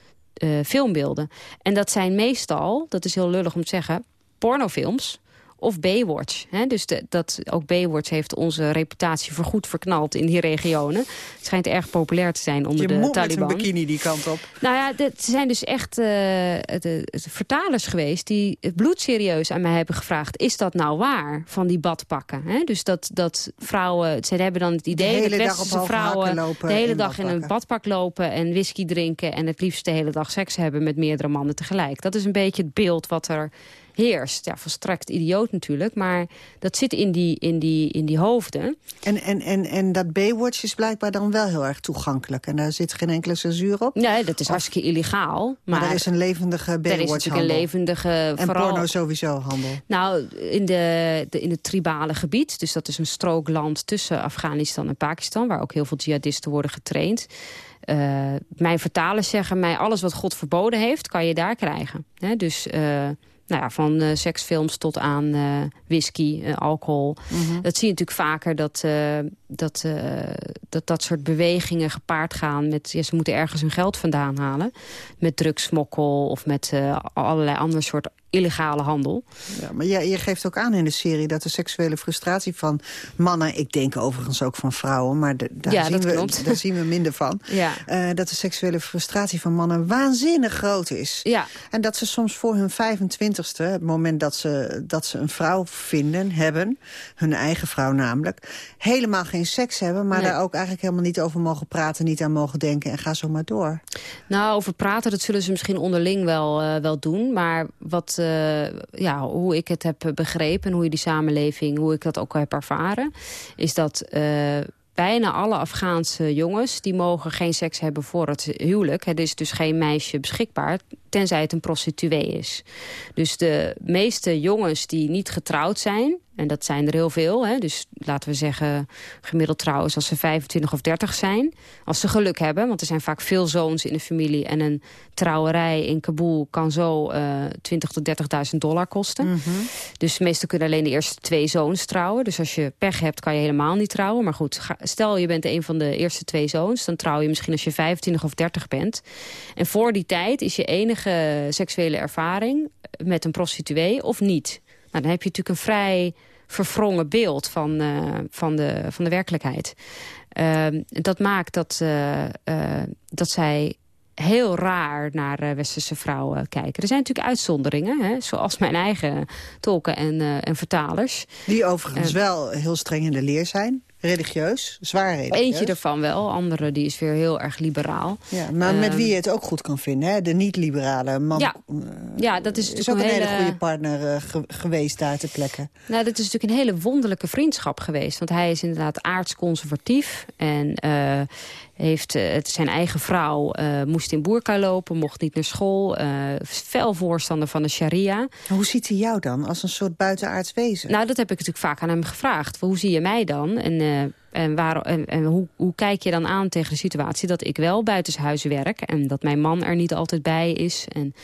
filmbeelden. En dat zijn meestal, dat is heel lullig om te zeggen... pornofilms of Baywatch. Hè? Dus de, dat, ook Baywatch heeft onze reputatie voorgoed verknald in die regionen. Het schijnt erg populair te zijn onder Je de moet Taliban. met een bikini die kant op. Nou ja, het zijn dus echt eh, de, de vertalers geweest... die het bloedserieus aan mij hebben gevraagd... is dat nou waar, van die badpakken? Hè? Dus dat, dat vrouwen... Ze hebben dan het idee dat westerse hoge vrouwen... de hele dag in een badpak lopen en whisky drinken... en het liefst de hele dag seks hebben met meerdere mannen tegelijk. Dat is een beetje het beeld wat er heerst. Ja, volstrekt idioot natuurlijk, maar dat zit in die, in die, in die hoofden. En, en, en, en dat Baywatch is blijkbaar dan wel heel erg toegankelijk. En daar zit geen enkele censuur op. Nee, dat is hartstikke illegaal. Maar, Maar, er is een levendige er is Baywatch natuurlijk een levendige... En vooral, porno sowieso handel. Nou, in, de, de, in het tribale gebied. Dus dat is een strookland tussen Afghanistan en Pakistan... waar ook heel veel jihadisten worden getraind. Eh, mijn vertalers zeggen mij... alles wat God verboden heeft, kan je daar krijgen. Dus... eh, nou ja, van eh, seksfilms tot aan eh, whisky, eh, alcohol. Dat zie je natuurlijk vaker dat, dat, dat dat soort bewegingen gepaard gaan met... Ja, ze moeten ergens hun geld vandaan halen. Met drugsmokkel of met allerlei andere soort illegale handel. Ja, maar je, je geeft ook aan in de serie dat de seksuele frustratie van mannen... ik denk overigens ook van vrouwen, maar de- daar, Ja, zien, dat we, klopt. daar zien we minder van. Ja. Eh, dat de seksuele frustratie van mannen waanzinnig groot is. Ja, En dat ze soms voor hun 25ste, het moment dat ze, dat ze een vrouw vinden, hebben... hun eigen vrouw namelijk, helemaal geen seks hebben... maar Nee. daar ook eigenlijk helemaal niet over mogen praten... niet aan mogen denken en ga zo maar door. Nou, over praten, dat zullen ze misschien onderling wel, eh, wel doen. Maar wat, ja, hoe ik het heb begrepen en hoe je die samenleving, hoe ik dat ook heb ervaren, is dat eh, bijna alle Afghaanse jongens... die mogen geen seks hebben voor het huwelijk. Er is dus geen meisje beschikbaar, tenzij het een prostituee is. Dus de meeste jongens die niet getrouwd zijn... En dat zijn er heel veel. Hè? Dus laten we zeggen gemiddeld trouwens als ze 25 of 30 zijn. Als ze geluk hebben, want er zijn vaak veel zoons in de familie. En een trouwerij in Kabul kan zo uh, 20 tot 30.000 dollar kosten. Mhm. Dus meestal kunnen alleen de eerste twee zoons trouwen. Dus als je pech hebt kan je helemaal niet trouwen. Maar goed, ga- stel je bent een van de eerste twee zoons. Dan trouw je misschien als je 25 of 30 bent. En voor die tijd is je enige seksuele ervaring met een prostituee of niet. Nou, dan heb je natuurlijk een vrij verwrongen beeld van, eh, van, de, van de werkelijkheid. Ehm, dat maakt dat, eh, eh, dat zij heel raar naar westerse vrouwen kijken. Er zijn natuurlijk uitzonderingen, hè, zoals mijn eigen tolken en, en vertalers. Die overigens wel heel streng in de leer zijn. Religieus, zwaar religieus. Eentje ervan wel, andere die is weer heel erg liberaal. Ja, maar met Ehm, wie je het ook goed kan vinden. Hè? De niet-liberale man Ja, ja, dat is is natuurlijk ook een hele hele- goede partner eh, ge- geweest daar ter plekke. Nou, dat is natuurlijk een hele wonderlijke vriendschap geweest. Want hij is inderdaad aardsconservatief. En eh, heeft eh, het, zijn eigen vrouw eh, moest in boerka lopen, mocht niet naar school. eh fel voorstander van de sharia. Hoe ziet hij jou dan als een soort buitenaards wezen? Nou, dat heb ik natuurlijk vaak aan hem gevraagd. Hoe zie je mij dan? En, eh, en, waar, en, en hoe, hoe kijk je dan aan tegen de situatie dat ik wel buitenshuis werk... en dat mijn man er niet altijd bij is? En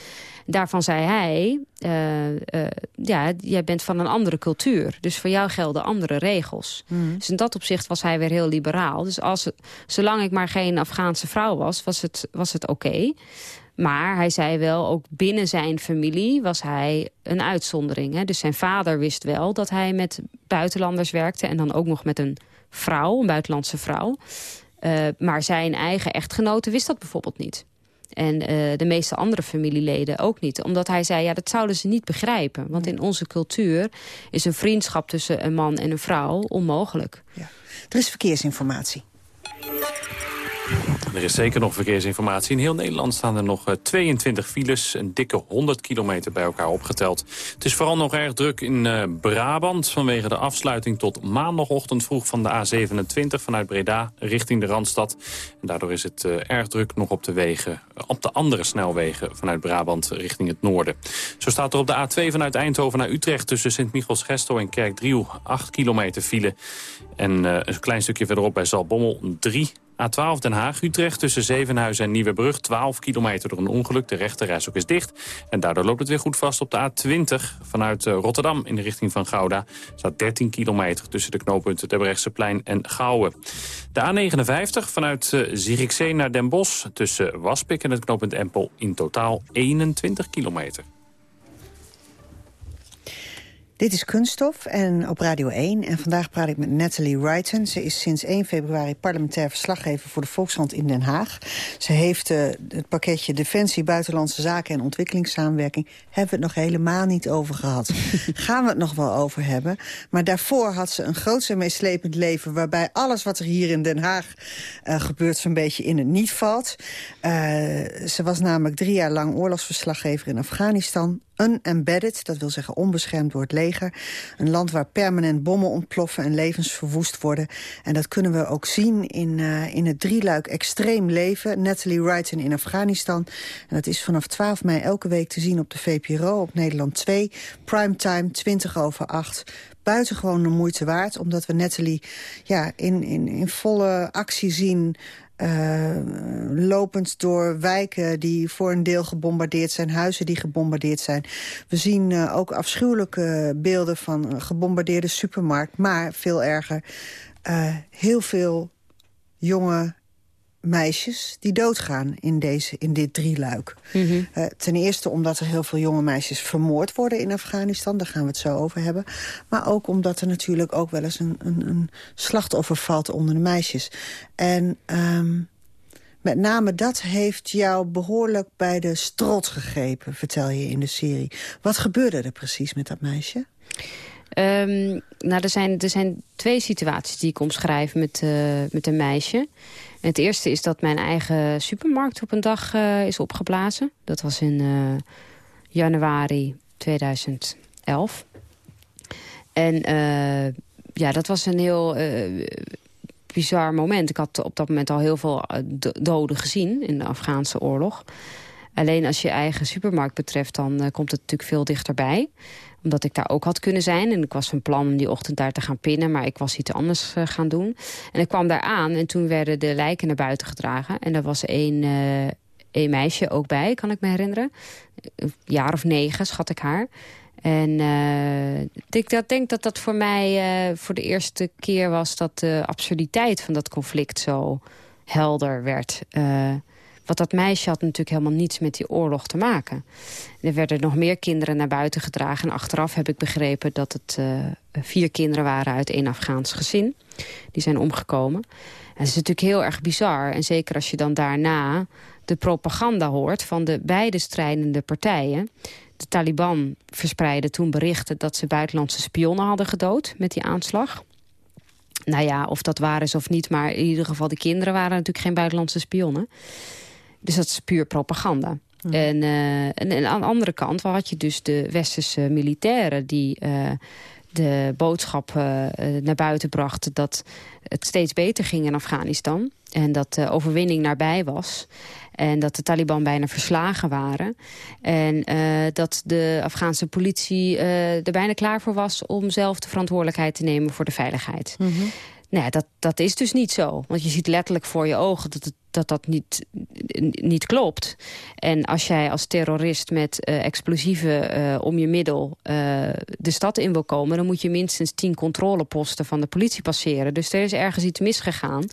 daarvan zei hij, eh, eh, ja, jij bent van een andere cultuur. Dus voor jou gelden andere regels. Dus in dat opzicht was hij weer heel liberaal. Dus als, zolang ik maar geen Afghaanse vrouw was, was het, was het oké. Maar hij zei wel, ook binnen zijn familie was hij een uitzondering. Hè? Dus zijn vader wist wel dat hij met buitenlanders werkte... en dan ook nog met een vrouw, een buitenlandse vrouw. Eh, maar zijn eigen echtgenote wist dat bijvoorbeeld niet. En eh, de meeste andere familieleden ook niet. Omdat hij zei, ja, dat zouden ze niet begrijpen. Want in onze cultuur is een vriendschap tussen een man en een vrouw onmogelijk. Er is verkeersinformatie. Er is zeker nog verkeersinformatie. In heel Nederland staan er nog eh, 22 files, een dikke 100 kilometer bij elkaar opgeteld. Het is vooral nog erg druk in eh, Brabant vanwege de afsluiting tot maandagochtend vroeg van de A27 vanuit Breda richting de Randstad. En daardoor is het eh, erg druk nog op de wegen, eh, op de andere snelwegen vanuit Brabant richting het noorden. Zo staat er op de A2 vanuit Eindhoven naar Utrecht tussen Sint-Michels-Gestel en Kerkdriel 8 kilometer file. En eh, een klein stukje verderop bij Zalbommel 3 A12 Den Haag-Utrecht tussen Zevenhuizen en Nieuwebrug. 12 kilometer door een ongeluk. De rechterreis ook is dicht. En daardoor loopt het weer goed vast op de A20 vanuit eh, Rotterdam in de richting van Gouda. Staat 13 kilometer tussen de knooppunten Terbrechtseplein en Gouwen. De A59 vanuit eh, Zierikzee naar Den Bosch tussen Waspik en het knooppunt Empel in totaal 21 kilometer. Dit is Kunststof en op Radio 1. En vandaag praat ik met Natalie Wrighton. Ze is sinds 1 februari parlementair verslaggever voor de Volkskrant in Den Haag. Ze heeft eh, het pakketje Defensie, Buitenlandse Zaken en Ontwikkelingssamenwerking... hebben we het nog helemaal niet over gehad. Gaan we het nog wel over hebben. Maar daarvoor had ze een groots en meeslepend leven... waarbij alles wat er hier in Den Haag eh, gebeurt zo'n beetje in het niet valt. Eh, ze was namelijk drie jaar lang oorlogsverslaggever in Afghanistan... Unembedded, dat wil zeggen onbeschermd door het leger. Een land waar permanent bommen ontploffen en levens verwoest worden. En dat kunnen we ook zien in, uh, in het drieluik Extreem Leven. Natalie Wrighton in Afghanistan. En dat is vanaf 12 mei elke week te zien op de VPRO op Nederland 2. Primetime, 20 over 8 buitengewoon moeite waard. Omdat we Natalie ja, in, in, in volle actie zien... Uh, lopend door wijken die voor een deel gebombardeerd zijn, huizen die gebombardeerd zijn. We zien uh, ook afschuwelijke beelden van gebombardeerde supermarkt, maar veel erger, uh, heel veel jonge meisjes die doodgaan in, deze, in dit drieluik. Mm -hmm. uh, ten eerste omdat er heel veel jonge meisjes vermoord worden in Afghanistan. Daar gaan we het zo over hebben. Maar ook omdat er natuurlijk ook wel eens een, een, een slachtoffer valt onder de meisjes. En um, met name dat heeft jou behoorlijk bij de strot gegrepen, vertel je in de serie. Wat gebeurde er precies met dat meisje? Um, nou, er zijn, er zijn twee situaties die ik omschrijf met, uh, met een meisje. Het eerste is dat mijn eigen supermarkt op een dag uh, is opgeblazen. Dat was in uh, januari 2011. En ja, dat was een heel bizar moment. Ik had op dat moment al heel veel doden gezien in de Afghaanse oorlog. Alleen als je eigen supermarkt betreft, dan komt het natuurlijk veel dichterbij omdat ik daar ook had kunnen zijn. En ik was van plan om die ochtend daar te gaan pinnen. Maar ik was iets anders uh, gaan doen. En ik kwam daar aan en toen werden de lijken naar buiten gedragen. En er was één, uh, meisje ook bij, kan ik me herinneren. Een jaar of negen schat ik haar. En uh, ik dat, denk dat dat voor mij voor de eerste keer was... dat de absurditeit van dat conflict zo helder werd. Want dat meisje had natuurlijk helemaal niets met die oorlog te maken. Er werden nog meer kinderen naar buiten gedragen. En achteraf heb ik begrepen dat het uh, vier kinderen waren uit één Afghaans gezin. Die zijn omgekomen. En dat is natuurlijk heel erg bizar. En zeker als je dan daarna de propaganda hoort van de beide strijdende partijen. De Taliban verspreidden toen berichten dat ze buitenlandse spionnen hadden gedood met die aanslag. Nou ja, of dat waar is of niet, maar in ieder geval de kinderen waren natuurlijk geen buitenlandse spionnen. Dus dat is puur propaganda. Hmm. En, uh, en, aan de andere kant had je dus de westerse militairen... die uh, de boodschap uh, naar buiten brachten dat het steeds beter ging in Afghanistan. En dat de overwinning nabij was. En dat de Taliban bijna verslagen waren. En dat de Afghaanse politie er bijna klaar voor was... om zelf de verantwoordelijkheid te nemen voor de veiligheid. Mm nou ja, dat, dat is dus niet zo. Want je ziet letterlijk voor je ogen dat het, dat, dat niet, niet klopt. En als jij als terrorist met uh, explosieven uh, om je middel uh, de stad in wil komen... dan moet je minstens tien controleposten van de politie passeren. Dus er is ergens iets misgegaan.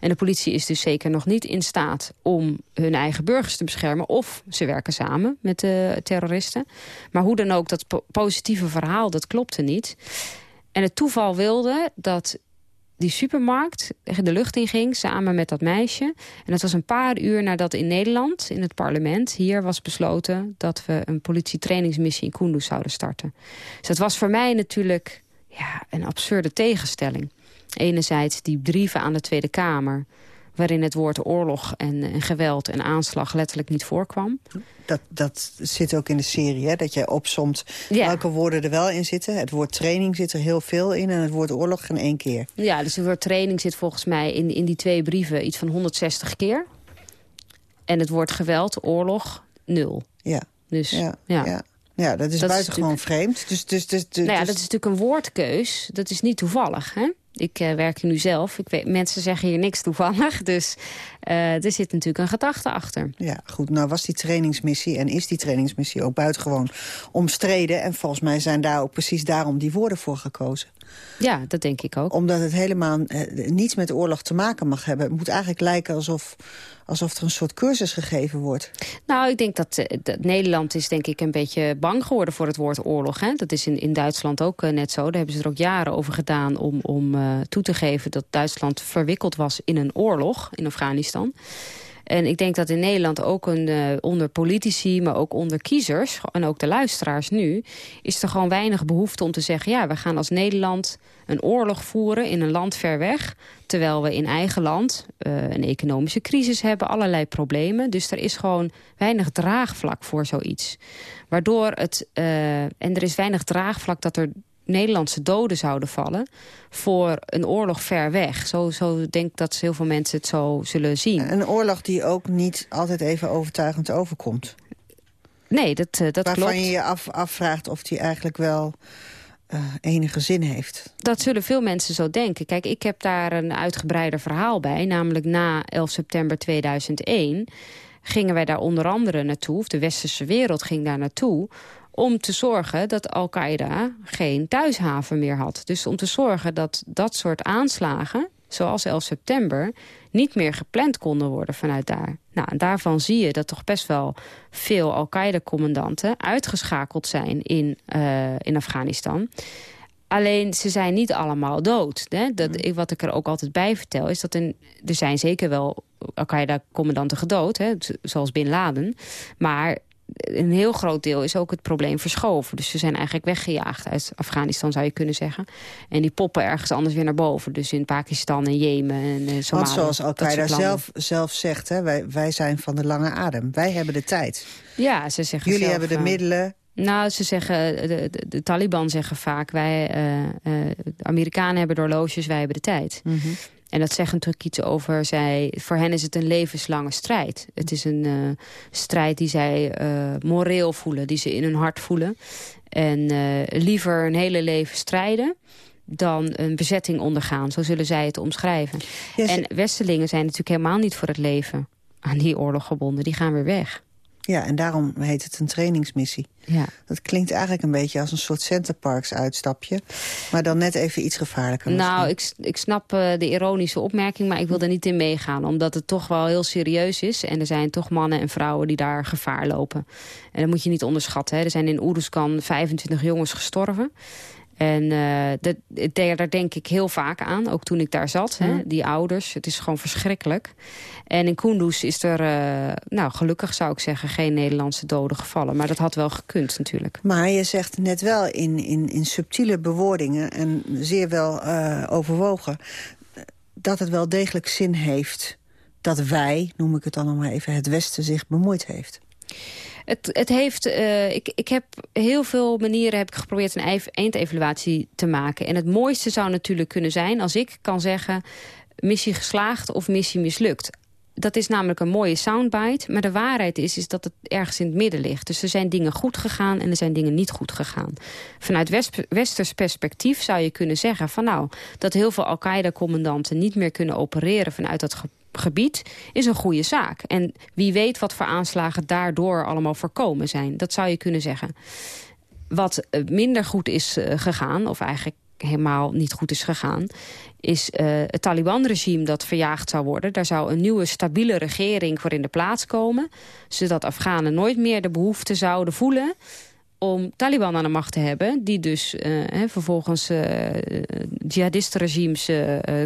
En de politie is dus zeker nog niet in staat om hun eigen burgers te beschermen. Of ze werken samen met de terroristen. Maar hoe dan ook, dat positieve verhaal, dat klopte niet. En het toeval wilde dat die supermarkt de lucht in ging samen met dat meisje. En dat was een paar uur nadat in Nederland, in het parlement... hier was besloten dat we een politietrainingsmissie in Kunduz zouden starten. Dus dat was voor mij natuurlijk ja, een absurde tegenstelling. Enerzijds die brieven aan de Tweede Kamer waarin het woord oorlog en, en, geweld en aanslag letterlijk niet voorkwam. Dat, dat zit ook in de serie, hè? dat jij opsomt welke woorden er wel in zitten. Het woord training zit er heel veel in en het woord oorlog in één keer. Ja, dus het woord training zit volgens mij in, in die twee brieven iets van 160 keer. En het woord geweld, oorlog, nul. Ja. Dus, ja. ja. ja. dat is buitengewoon vreemd. Dus, dus, dus, dus, nou ja, dat is natuurlijk een woordkeus. Dat is niet toevallig, hè? Ik uh, werk nu zelf. Ik weet, mensen zeggen hier niks toevallig. Dus uh, er zit natuurlijk een gedachte achter. Ja, goed. Nou was die trainingsmissie en is die trainingsmissie ook buitengewoon omstreden. En volgens mij zijn daar ook precies daarom die woorden voor gekozen. Ja, dat denk ik ook. Omdat het helemaal uh, niets met de oorlog te maken mag hebben. Het moet eigenlijk lijken alsof alsof er een soort cursus gegeven wordt. Nou, ik denk dat, eh, dat, Nederland is denk ik een beetje bang geworden voor het woord oorlog. Hè? Dat is in, in Duitsland ook uh, net zo. Daar hebben ze er ook jaren over gedaan om, om uh, toe te geven... dat Duitsland verwikkeld was in een oorlog in Afghanistan. En ik denk dat in Nederland ook een, uh, onder politici, maar ook onder kiezers... en ook de luisteraars nu, is er gewoon weinig behoefte om te zeggen... ja, we gaan als Nederland een oorlog voeren in een land ver weg... terwijl we in eigen land uh, een economische crisis hebben, allerlei problemen. Dus er is gewoon weinig draagvlak voor zoiets. Waardoor het... Uh, en er is weinig draagvlak dat er Nederlandse doden zouden vallen... voor een oorlog ver weg. Zo, zo denk ik dat heel veel mensen het zo zullen zien. Een oorlog die ook niet altijd even overtuigend overkomt. Nee, dat, uh, dat Waarvan klopt. je je af, afvraagt of die eigenlijk wel... Uh, enige zin heeft. Dat zullen veel mensen zo denken. Kijk, ik heb daar een uitgebreider verhaal bij. Namelijk na 11 september 2001 gingen wij daar onder andere naartoe... of de westerse wereld ging daar naartoe om te zorgen dat Al-Qaeda geen thuishaven meer had. Dus om te zorgen dat dat soort aanslagen, zoals 11 september... niet meer gepland konden worden vanuit daar. Nou, en daarvan zie je dat toch best wel veel Al-Qaeda-commandanten... uitgeschakeld zijn in, uh, in Afghanistan... Alleen, ze zijn niet allemaal dood. Hè? Dat, wat ik er ook altijd bij vertel, is dat er zijn zeker wel Al-Qaeda-commandanten gedood, hè? zoals Bin Laden. Maar een heel groot deel is ook het probleem verschoven. Dus ze zijn eigenlijk weggejaagd uit Afghanistan, zou je kunnen zeggen. En die poppen ergens anders weer naar boven. Dus in Pakistan en Jemen en uh, Somalië. Want zoals Al-Qaeda zelf, zelf zegt, hè, wij, wij zijn van de lange adem. Wij hebben de tijd. Ja, ze zeggen Jullie zelf, hebben de uh, middelen. Nou, ze zeggen, de, de, de, Taliban zeggen vaak... wij, uh, de Amerikanen hebben de horloges, wij hebben de tijd. Mm -hmm. En dat zegt natuurlijk iets over zij. Voor hen is het een levenslange strijd. Het is een uh, strijd die zij uh, moreel voelen, die ze in hun hart voelen. En uh, liever een hele leven strijden dan een bezetting ondergaan. Zo zullen zij het omschrijven. Yes. En Westerlingen zijn natuurlijk helemaal niet voor het leven aan die oorlog gebonden. Die gaan weer weg. Ja, en daarom heet het een trainingsmissie. Ja. Dat klinkt eigenlijk een beetje als een soort Centerparks uitstapje. Maar dan net even iets gevaarlijker. Nou, ik, ik snap uh, de ironische opmerking, maar ik wil er niet in meegaan. Omdat het toch wel heel serieus is. En er zijn toch mannen en vrouwen die daar gevaar lopen. En dat moet je niet onderschatten. Hè. Er zijn in Oeruzkan 25 jongens gestorven. En uh, dat, daar denk ik heel vaak aan, ook toen ik daar zat. Hè, die ouders, het is gewoon verschrikkelijk. En in Kunduz is er, uh, nou gelukkig zou ik zeggen, geen Nederlandse doden gevallen. Maar dat had wel gekund natuurlijk. Maar je zegt net wel in, in, in subtiele bewoordingen en zeer wel uh, overwogen... dat het wel degelijk zin heeft dat wij, noem ik het dan nog maar even, het Westen zich bemoeid heeft. Het, het heeft, uh, ik, ik heb heel veel manieren heb ik geprobeerd een eindevaluatie te maken. En het mooiste zou natuurlijk kunnen zijn als ik kan zeggen... missie geslaagd of missie mislukt dat is namelijk een mooie soundbite. Maar de waarheid is, is dat het ergens in het midden ligt. Dus er zijn dingen goed gegaan en er zijn dingen niet goed gegaan. Vanuit West, westers perspectief zou je kunnen zeggen... van nou, dat heel veel Al-Qaeda-commandanten niet meer kunnen opereren... vanuit dat gebied is een goede zaak. En wie weet wat voor aanslagen daardoor allemaal voorkomen zijn. Dat zou je kunnen zeggen. Wat eh, minder goed is eh, gegaan, of eigenlijk helemaal niet goed is gegaan... is uh, het Taliban-regime dat verjaagd zou worden. Daar zou een nieuwe stabiele regering voor in de plaats komen... zodat Afghanen nooit meer de behoefte zouden voelen om Taliban aan de macht te hebben... die dus uh, vervolgens uh,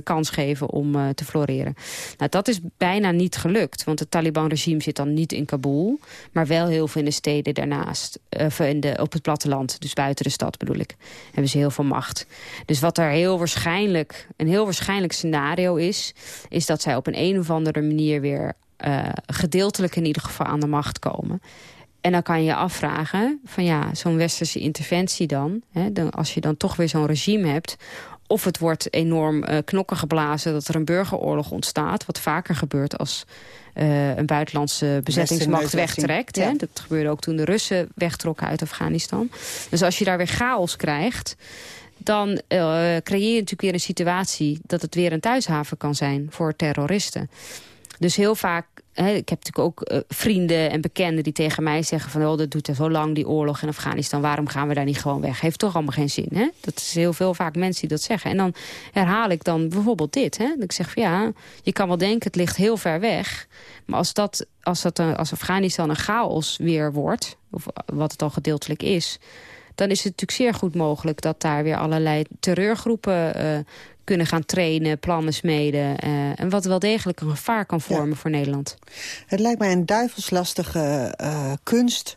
kans geven om te floreren. Nou, dat is bijna niet gelukt, want het Taliban-regime zit dan niet in Kabul... maar wel heel veel in de steden daarnaast, in de, op het platteland, dus buiten de stad bedoel ik. Hebben ze heel veel macht. Dus wat er heel waarschijnlijk, een heel waarschijnlijk scenario is... is dat zij op een, een of andere manier weer gedeeltelijk in ieder geval aan de macht komen... En dan kan je je afvragen van ja, zo'n westerse interventie dan, hè, dan... Als je dan toch weer zo'n regime hebt... Of het wordt enorm uh, knokken geblazen dat er een burgeroorlog ontstaat. Wat vaker gebeurt als uh, een buitenlandse bezettingsmacht wegtrekt. Ja. Hè? Dat gebeurde ook toen de Russen wegtrokken uit Afghanistan. Dus als je daar weer chaos krijgt dan uh, creëer je natuurlijk weer een situatie... dat het weer een thuishaven kan zijn voor terroristen. Dus heel vaak ik heb natuurlijk ook uh, vrienden en bekenden die tegen mij zeggen van... oh, dat doet er zo lang, die oorlog in Afghanistan. Waarom gaan we daar niet gewoon weg? Heeft toch allemaal geen zin? Dat is heel veel vaak mensen die dat zeggen. En dan herhaal ik dan bijvoorbeeld dit, hè? Ik zeg van ja, je kan wel denken het ligt heel ver weg. Maar als, dat, als, dat een, als Afghanistan een chaos weer wordt... of wat het al gedeeltelijk is dan is het natuurlijk zeer goed mogelijk dat daar weer allerlei terreurgroepen uh, kunnen gaan trainen, plannen smeden. Uh, en wat wel degelijk een gevaar kan vormen ja. voor Nederland. Het lijkt mij een duivelslastige uh, kunst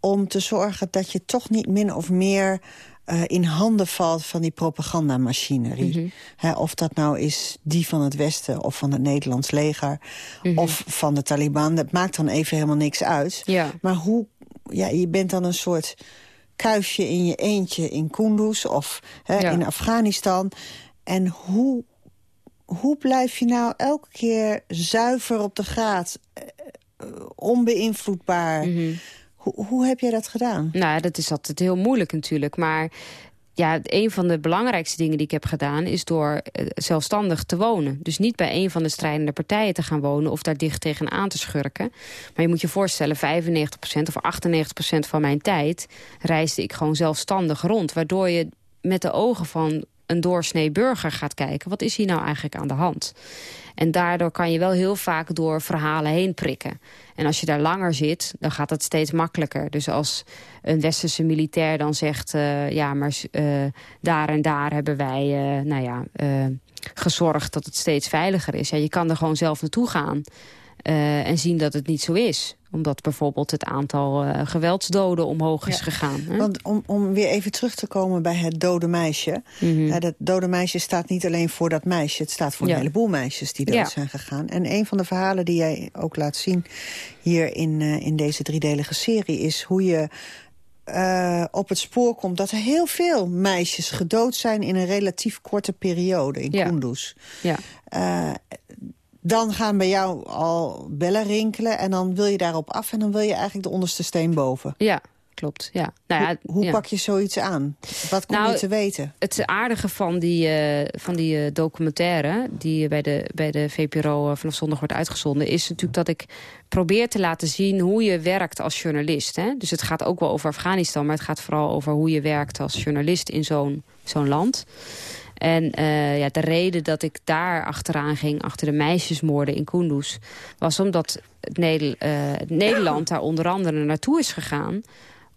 om te zorgen dat je toch niet min of meer... Uh, in handen valt van die propagandamachinerie. Mm -hmm. of dat nou is die van het Westen of van het Nederlands leger... Mm -hmm. of van de Taliban, dat maakt dan even helemaal niks uit. Ja. Maar hoe, ja, je bent dan een soort kuifje in je eentje in Kunduz of ja. in Afghanistan... En hoe, hoe blijf je nou elke keer zuiver op de graad, uh, onbeïnvloedbaar? Mm -hmm. hoe, hoe heb jij dat gedaan? Nou, dat is altijd heel moeilijk natuurlijk. Maar ja, een van de belangrijkste dingen die ik heb gedaan... is door uh, zelfstandig te wonen. Dus niet bij een van de strijdende partijen te gaan wonen... of daar dicht tegenaan te schurken. Maar je moet je voorstellen, 95% of 98% van mijn tijd... reisde ik gewoon zelfstandig rond. Waardoor je met de ogen van een doorsnee burger gaat kijken. Wat is hier nou eigenlijk aan de hand? En daardoor kan je wel heel vaak door verhalen heen prikken. En als je daar langer zit, dan gaat het steeds makkelijker. Dus als een westerse militair dan zegt... Uh, ja, maar uh, daar en daar hebben wij uh, nou ja, gezorgd dat het steeds veiliger is. Ja, je kan er gewoon zelf naartoe gaan en zien dat het niet zo is omdat bijvoorbeeld het aantal uh, geweldsdoden omhoog is ja. gegaan. Hè? Want om, om weer even terug te komen bij het dode meisje. Mm -hmm. dat dode meisje staat niet alleen voor dat meisje. Het staat voor ja. een heleboel meisjes die dood ja. zijn gegaan. En een van de verhalen die jij ook laat zien hier in, uh, in deze driedelige serie... is hoe je eh, op het spoor komt... dat er heel veel meisjes gedood zijn in een relatief korte periode in Ja. Kunduz. Ja. Eh, dan gaan bij jou al bellen rinkelen en dan wil je daarop af... en dan wil je eigenlijk de onderste steen boven. Ja, klopt. Ja. Nou ja, Hoe, hoe ja. pak je zoiets aan? Wat kom Nou, je te weten? Het aardige van die, eh, van die eh, documentaire... die bij de, bij de VPRO eh, vanaf zondag wordt uitgezonden... is natuurlijk dat ik probeer te laten zien hoe je werkt als journalist. Hè? Dus het gaat ook wel over Afghanistan... maar het gaat vooral over hoe je werkt als journalist in zo'n zo'n land. En eh, ja, de reden dat ik daar achteraan ging... achter de meisjesmoorden in Kunduz... was omdat het Neder- eh, Nederland daar onder andere naartoe is gegaan...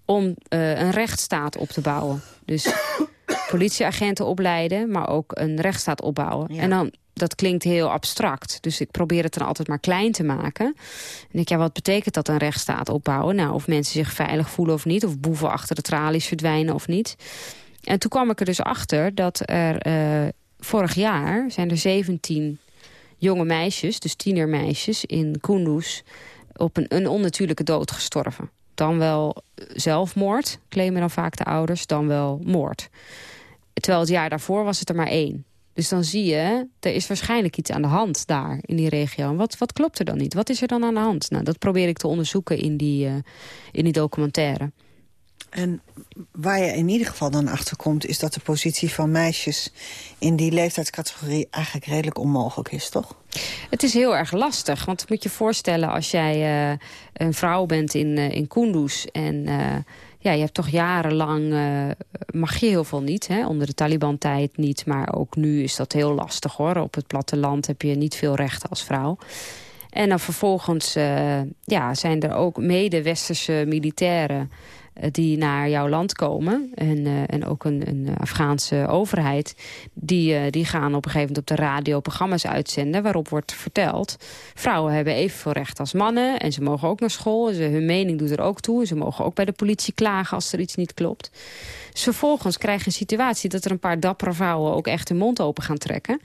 om eh, een rechtsstaat op te bouwen. Dus politieagenten opleiden, maar ook een rechtsstaat opbouwen. Ja. En dan, dat klinkt heel abstract. Dus ik probeer het dan altijd maar klein te maken. En ik, ja, wat betekent dat een rechtsstaat opbouwen? Nou, of mensen zich veilig voelen of niet. Of boeven achter de tralies verdwijnen of niet. En toen kwam ik er dus achter dat er eh, vorig jaar zijn er 17 jonge meisjes, dus tienermeisjes in Kunduz, op een, een onnatuurlijke dood gestorven. Dan wel zelfmoord, claimen dan vaak de ouders, dan wel moord. Terwijl het jaar daarvoor was het er maar één. Dus dan zie je, er is waarschijnlijk iets aan de hand daar in die regio. Wat, wat klopt er dan niet? Wat is er dan aan de hand? Nou, dat probeer ik te onderzoeken in die, eh, in die documentaire. En waar je in ieder geval dan achter komt... is dat de positie van meisjes in die leeftijdscategorie... eigenlijk redelijk onmogelijk is, toch? Het is heel erg lastig, want moet je voorstellen als jij eh, een vrouw bent in, eh, in Kunduz... en eh, ja, je hebt toch jarenlang, mag je heel veel niet, hè? onder de Taliban-tijd niet... maar ook nu is dat heel lastig hoor. Op het platteland heb je niet veel rechten als vrouw. En dan vervolgens ja, zijn er ook mede-westerse militairen die naar jouw land komen. En, eh, en ook een, een Afghaanse overheid. Die, eh, die gaan op een gegeven moment op de radio programma's uitzenden... waarop wordt verteld... vrouwen hebben evenveel recht als mannen... en ze mogen ook naar school. Ze, hun mening doet er ook toe. Ze mogen ook bij de politie klagen als er iets niet klopt. Dus vervolgens krijg je een situatie... dat er een paar dappere vrouwen ook echt hun mond open gaan trekken...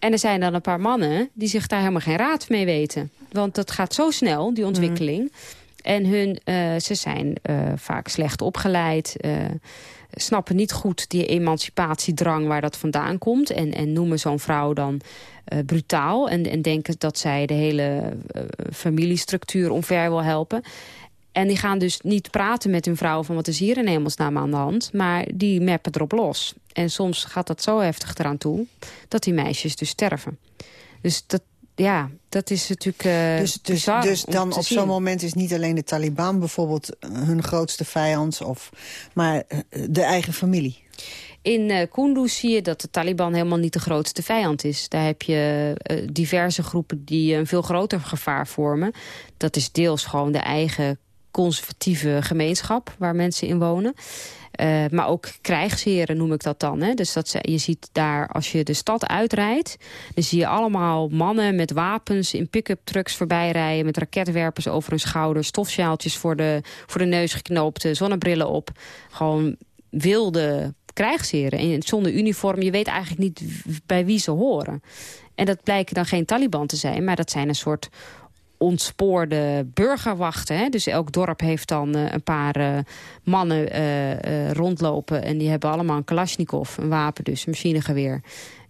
En er zijn dan een paar mannen die zich daar helemaal geen raad mee weten. Want dat gaat zo snel, die ontwikkeling. En hun, eh, ze zijn eh, vaak slecht opgeleid. eh, snappen niet goed die emancipatiedrang waar dat vandaan komt. En, en noemen zo'n vrouw dan brutaal. En, en denken dat zij de hele familiestructuur omver wil helpen. En die gaan dus niet praten met hun vrouw van wat is hier in hemelsnaam aan de hand. Maar die meppen erop los. En soms gaat dat zo heftig eraan toe dat die meisjes dus sterven. Dus dat, ja, dat is natuurlijk eh, Dus, dus, dus dan op zo'n moment is niet alleen de Taliban bijvoorbeeld hun grootste vijand... Of, maar eh, de eigen familie. In eh Kunduz zie je dat de Taliban helemaal niet de grootste vijand is. Daar heb je eh, diverse groepen die een veel groter gevaar vormen. Dat is deels gewoon de eigen conservatieve gemeenschap waar mensen in wonen. Eh, maar ook krijgsheren noem ik dat dan. Hè? Dus dat je ziet daar, als je de stad uitrijdt... dan zie je allemaal mannen met wapens in pick-up trucks voorbij rijden... met raketwerpers over hun schouders, stofsjaaltjes voor de, voor de neus geknoopt... eh, zonnebrillen op. Gewoon wilde krijgsheren en zonder uniform. Je weet eigenlijk niet bij wie ze horen. En dat blijken dan geen Taliban te zijn, maar dat zijn een soort ontspoorde burgerwachten. Hè? Dus elk dorp heeft dan eh, een paar eh, mannen eh, rondlopen... en die hebben allemaal een kalasjnikov, een wapen dus, een machinegeweer.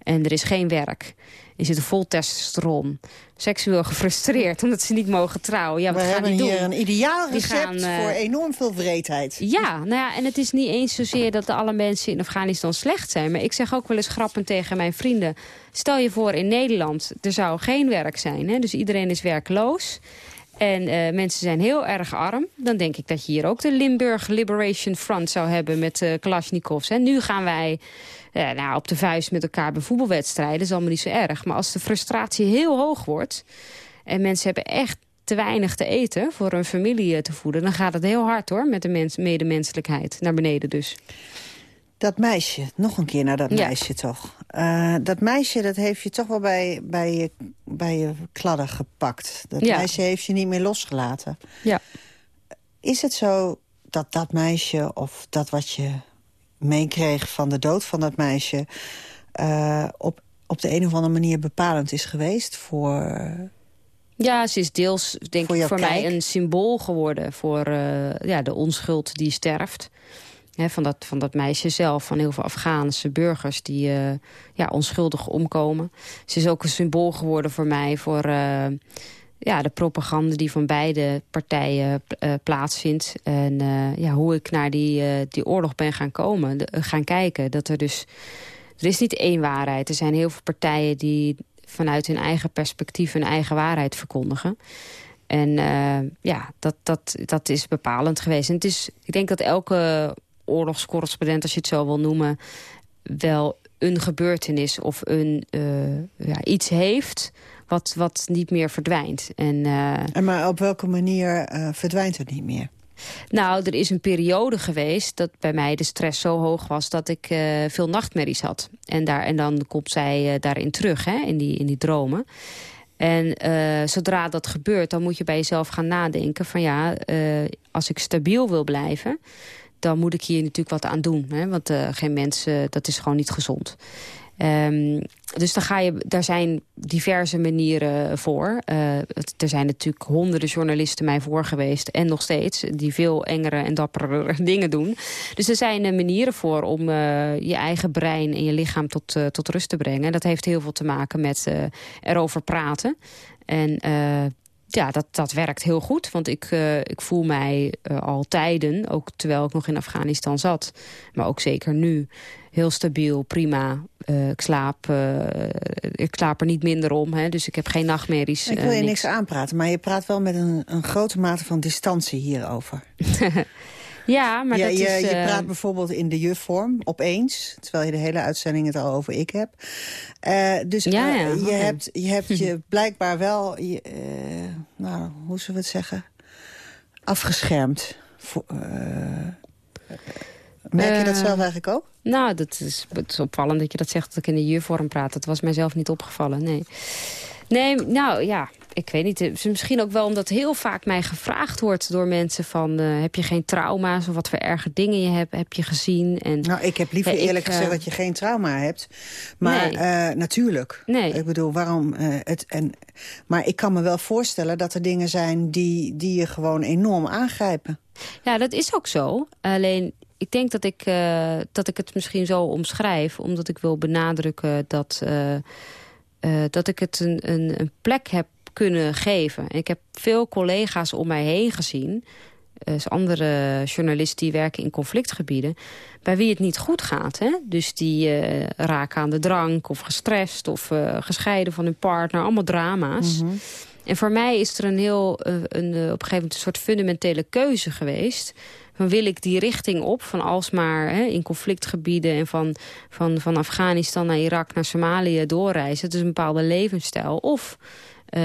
En er is geen werk. Die zitten vol testosteron. Seksueel gefrustreerd, omdat ze niet mogen trouwen. Ja, wat We gaan hebben die hier doen? een ideaal recept gaan, eh, voor enorm veel vreedheid. Ja, nou ja, en het is niet eens zozeer dat alle mensen in Afghanistan slecht zijn. Maar ik zeg ook wel eens grappend tegen mijn vrienden... stel je voor in Nederland, er zou geen werk zijn. Hè? Dus iedereen is werkloos. En eh, mensen zijn heel erg arm. Dan denk ik dat je hier ook de Limburg Liberation Front zou hebben met eh Kalashnikovs. En nu gaan wij eh, nou, op de vuist met elkaar bij voetbalwedstrijden. Is allemaal niet zo erg. Maar als de frustratie heel hoog wordt... en mensen hebben echt te weinig te eten voor hun familie eh, te voeden... dan gaat het heel hard hoor, met de mens medemenselijkheid. Naar beneden dus. Dat meisje, nog een keer naar dat Ja. meisje toch. Eh, dat meisje, dat heeft je toch wel bij, bij, je, bij je kladden gepakt. Dat Ja. meisje heeft je niet meer losgelaten. Ja. Is het zo dat dat meisje, of dat wat je meekreeg van de dood van dat meisje... eh, op, op de een of andere manier bepalend is geweest voor... Ja, ze is deels denk voor ik voor mij een symbool geworden... voor uh, ja, de onschuld die sterft. van, dat, van dat meisje zelf, van heel veel Afghaanse burgers... die uh, ja, onschuldig omkomen. Ze is ook een symbool geworden voor mij... voor ja, de propaganda die van beide partijen plaatsvindt. En ja, hoe ik naar die, die oorlog ben gaan komen, gaan kijken. Dat er dus... Er is niet één waarheid. Er zijn heel veel partijen die vanuit hun eigen perspectief hun eigen waarheid verkondigen. En ja, dat, dat, dat is bepalend geweest. En het is, ik denk dat elke oorlogscorrespondent, als je het zo wil noemen... wel een gebeurtenis of een, ja, iets heeft wat, wat niet meer verdwijnt. En, uh, en maar op welke manier verdwijnt het niet meer? Nou, er is een periode geweest dat bij mij de stress zo hoog was... dat ik uh, veel nachtmerries had. En, daar, en dan komt zij daarin terug, hè, in, die, in die dromen. En uh, zodra dat gebeurt, dan moet je bij jezelf gaan nadenken... van ja, als ik stabiel wil blijven dan moet ik hier natuurlijk wat aan doen. Hè? Want geen mensen, dat is gewoon niet gezond. Um, dus daar, ga je, daar zijn diverse manieren voor. Uh, er zijn natuurlijk honderden journalisten mij voor geweest... en nog steeds, die veel engere en dappere dingen doen. Dus er zijn uh, manieren voor om uh, je eigen brein en je lichaam tot, tot rust te brengen. En dat heeft heel veel te maken met erover praten. En ja, dat, dat werkt heel goed. Want ik, uh, ik voel mij uh, al tijden, ook terwijl ik nog in Afghanistan zat... maar ook zeker nu, heel stabiel, prima. Uh, ik, slaap, ik slaap er niet minder om, hè, dus ik heb geen nachtmerries. Ik wil je niks. niks aanpraten, maar je praat wel met een, een grote mate van distantie hierover. Ja, maar dat je, is... Je eh, praat bijvoorbeeld in de jufvorm, opeens. Terwijl je de hele uitzending het al over ik heb. Uh, dus ja, ja. Uh, je, hebt, je hebt je blijkbaar wel... Je, nou, hoe zullen we het zeggen? Afgeschermd. Voor, merk je dat zelf eigenlijk ook? Nou, dat is, het is opvallend dat je dat zegt dat ik in de jufvorm praat. Dat was mijzelf niet opgevallen, nee. Nee, nou ja, ik weet niet. Misschien ook wel omdat heel vaak mij gevraagd wordt door mensen van... Uh, heb je geen trauma's of wat voor erge dingen je hebt, heb je gezien? En, nou, ik heb liever eerlijk gezegd uh, dat je geen trauma hebt. Maar nee. uh, natuurlijk. Nee. Ik bedoel, waarom... het, en, maar ik kan me wel voorstellen dat er dingen zijn die, die je gewoon enorm aangrijpen. Ja, dat is ook zo. Alleen ik denk dat ik, uh, dat ik het misschien zo omschrijf... omdat ik wil benadrukken dat, uh, uh, dat ik het een, een, een, plek heb kunnen geven. En ik heb veel collega's om mij heen gezien... Dus andere journalisten die werken in conflictgebieden... bij wie het niet goed gaat. Hè? Dus die raken aan de drank of gestrest of gescheiden van hun partner. Allemaal drama's. Mm -hmm. En voor mij is er een heel, een, een, op een gegeven moment een soort fundamentele keuze geweest van wil ik die richting op van alsmaar hè, in conflictgebieden... en van, van, van Afghanistan naar Irak naar Somalië doorreizen. Het is een bepaalde levensstijl. Of uh,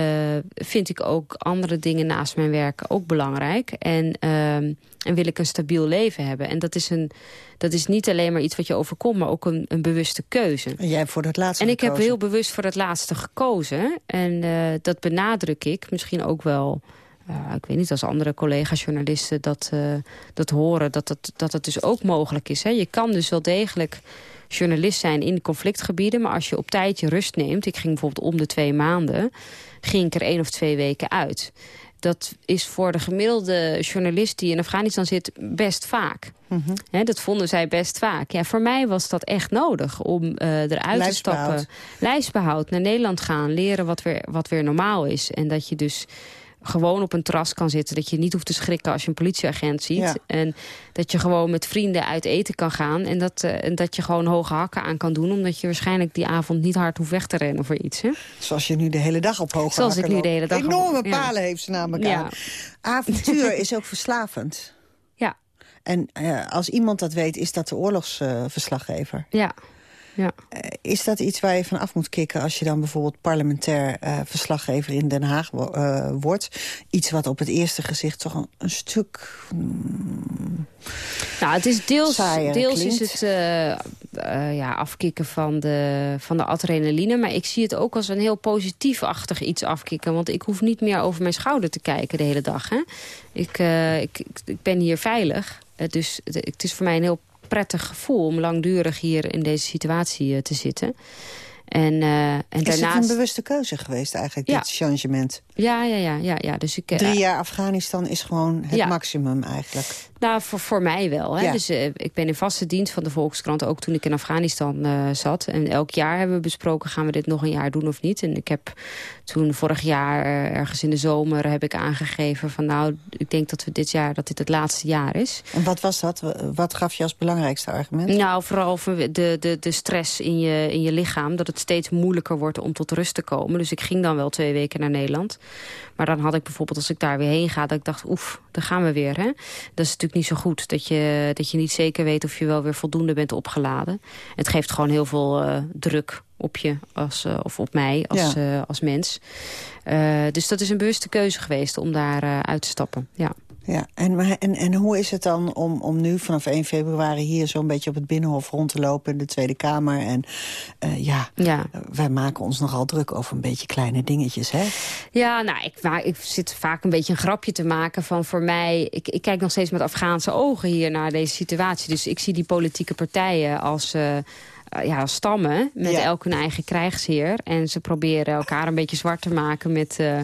vind ik ook andere dingen naast mijn werk ook belangrijk. En, uh, en wil ik een stabiel leven hebben. En dat is, een, dat is niet alleen maar iets wat je overkomt, maar ook een, een bewuste keuze. En jij hebt voor het laatste En ik heb heel bewust voor het laatste gekozen. En uh, dat benadruk ik misschien ook wel... Uh, ik weet niet, als andere collega-journalisten dat, dat horen... dat het, dat het dus ook mogelijk is. Hè? Je kan dus wel degelijk journalist zijn in conflictgebieden... maar als je op tijd je rust neemt... ik ging bijvoorbeeld om de twee maanden... ging ik er één of twee weken uit. Dat is voor de gemiddelde journalist die in Afghanistan zit best vaak. Mm -hmm. He, dat vonden zij best vaak. Ja, voor mij was dat echt nodig om uh, eruit te stappen. Lijstbehoud, naar Nederland gaan, leren wat weer, wat weer normaal is. En dat je dus gewoon op een terras kan zitten. Dat je niet hoeft te schrikken als je een politieagent ziet. Ja. En dat je gewoon met vrienden uit eten kan gaan. En dat, uh, en dat je gewoon hoge hakken aan kan doen. Omdat je waarschijnlijk die avond niet hard hoeft weg te rennen voor iets. Hè? Zoals je nu de hele dag op hoge Zoals hakken ik nu de hele dag Enorme op, palen heeft ze namelijk ja. aan. Avontuur is ook verslavend. Ja. En uh, als iemand dat weet, is dat de oorlogsverslaggever. Ja. Ja. Uh, is dat iets waar je van af moet kicken als je dan bijvoorbeeld parlementair uh, verslaggever in Den Haag uh, wordt? Iets wat op het eerste gezicht toch een, een stuk... Mm, nou, het is deels, deels is het ja, afkicken van de, van de adrenaline. Maar ik zie het ook als een heel positiefachtig iets afkicken. Want ik hoef niet meer over mijn schouder te kijken de hele dag. Hè? Ik, ik, ik ben hier veilig. dus het is voor mij een heel prettig gevoel om langdurig hier in deze situatie uh, te zitten. En, uh, en is daarnaast... het een bewuste keuze geweest eigenlijk, Ja. dit changement? Ja, ja, ja, ja, ja. Dus ik, eh, Drie jaar Afghanistan is gewoon het Ja. maximum eigenlijk. Nou, voor, voor mij wel. Hè? Ja. Dus, eh, ik ben in vaste dienst van de Volkskrant, ook toen ik in Afghanistan eh, zat. En elk jaar hebben we besproken, gaan we dit nog een jaar doen of niet? En ik heb toen vorig jaar, eh, ergens in de zomer, heb ik aangegeven van... nou, ik denk dat we dit jaar, dat dit het laatste jaar is. En wat was dat? Wat gaf je als belangrijkste argument? Nou, vooral de, de, de stress in je, in je lichaam. Dat het steeds moeilijker wordt om tot rust te komen. Dus ik ging dan wel twee weken naar Nederland. Maar dan had ik bijvoorbeeld, als ik daar weer heen ga... dat ik dacht, oef, daar gaan we weer. Hè? Dat is natuurlijk niet zo goed. Dat je, dat je niet zeker weet of je wel weer voldoende bent opgeladen. Het geeft gewoon heel veel eh, druk op je als, eh, of op mij als, Ja. eh, als mens. Dus dat is een bewuste keuze geweest om daar uit te stappen. Ja. Ja, en, maar, en, en hoe is het dan om, om nu vanaf 1 februari hier zo'n beetje op het Binnenhof rond te lopen in de Tweede Kamer? En eh, ja, Ja. wij maken ons nogal druk over een beetje kleine dingetjes, hè? Ja, nou, ik, ma- ik zit vaak een beetje een grapje te maken van voor mij... Ik, ik kijk nog steeds met Afghaanse ogen hier naar deze situatie. Dus ik zie die politieke partijen als... eh, eh, ja, stammen met Ja. elk hun eigen krijgsheer. En ze proberen elkaar een beetje zwart te maken met eh,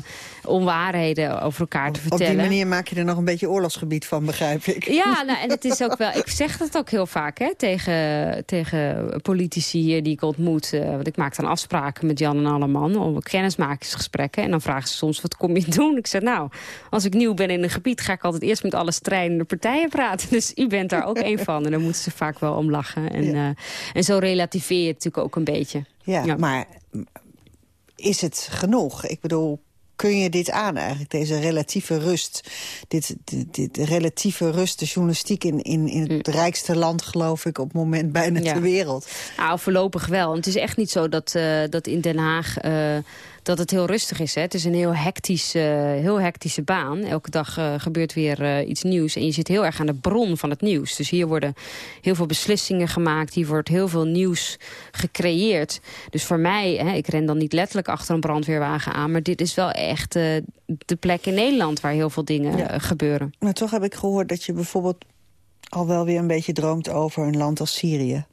onwaarheden over elkaar te Op vertellen. die manier maak je er nog een beetje oorlogsgebied van, begrijp ik. Ja, nou, en het is ook wel. Ik zeg dat ook heel vaak hè, tegen, tegen politici hier die ik ontmoet. eh, want ik maak dan afspraken met Jan en Alleman om kennismakingsgesprekken. En dan vragen ze soms: wat kom je doen? Ik zeg: Nou, als ik nieuw ben in een gebied, ga ik altijd eerst met alle strijdende partijen praten. Dus u bent daar ook een van. En daar moeten ze vaak wel om lachen. En, Ja. en zo relativeer je het natuurlijk ook een beetje. Ja, Ja. maar is het genoeg? Ik bedoel, kun je dit aan eigenlijk, deze relatieve rust? Dit, dit, dit relatieve rust, de journalistiek in, in, in het rijkste land, geloof ik, op het moment bijna Mm. Ja. ter wereld. Nou, voorlopig wel. En het is echt niet zo dat, eh, dat in Den Haag eh, dat het heel rustig is. Hè. Het is een heel, hectisch, eh, heel hectische baan. Elke dag eh, gebeurt weer eh, iets nieuws. En je zit heel erg aan de bron van het nieuws. Dus hier worden heel veel beslissingen gemaakt. Hier wordt heel veel nieuws gecreëerd. Dus voor mij, hè, ik ren dan niet letterlijk achter een brandweerwagen aan... maar dit is wel echt de plek in Nederland waar heel veel dingen Ja. gebeuren. Maar toch heb ik gehoord dat je bijvoorbeeld al wel weer een beetje droomt over een land als Syrië.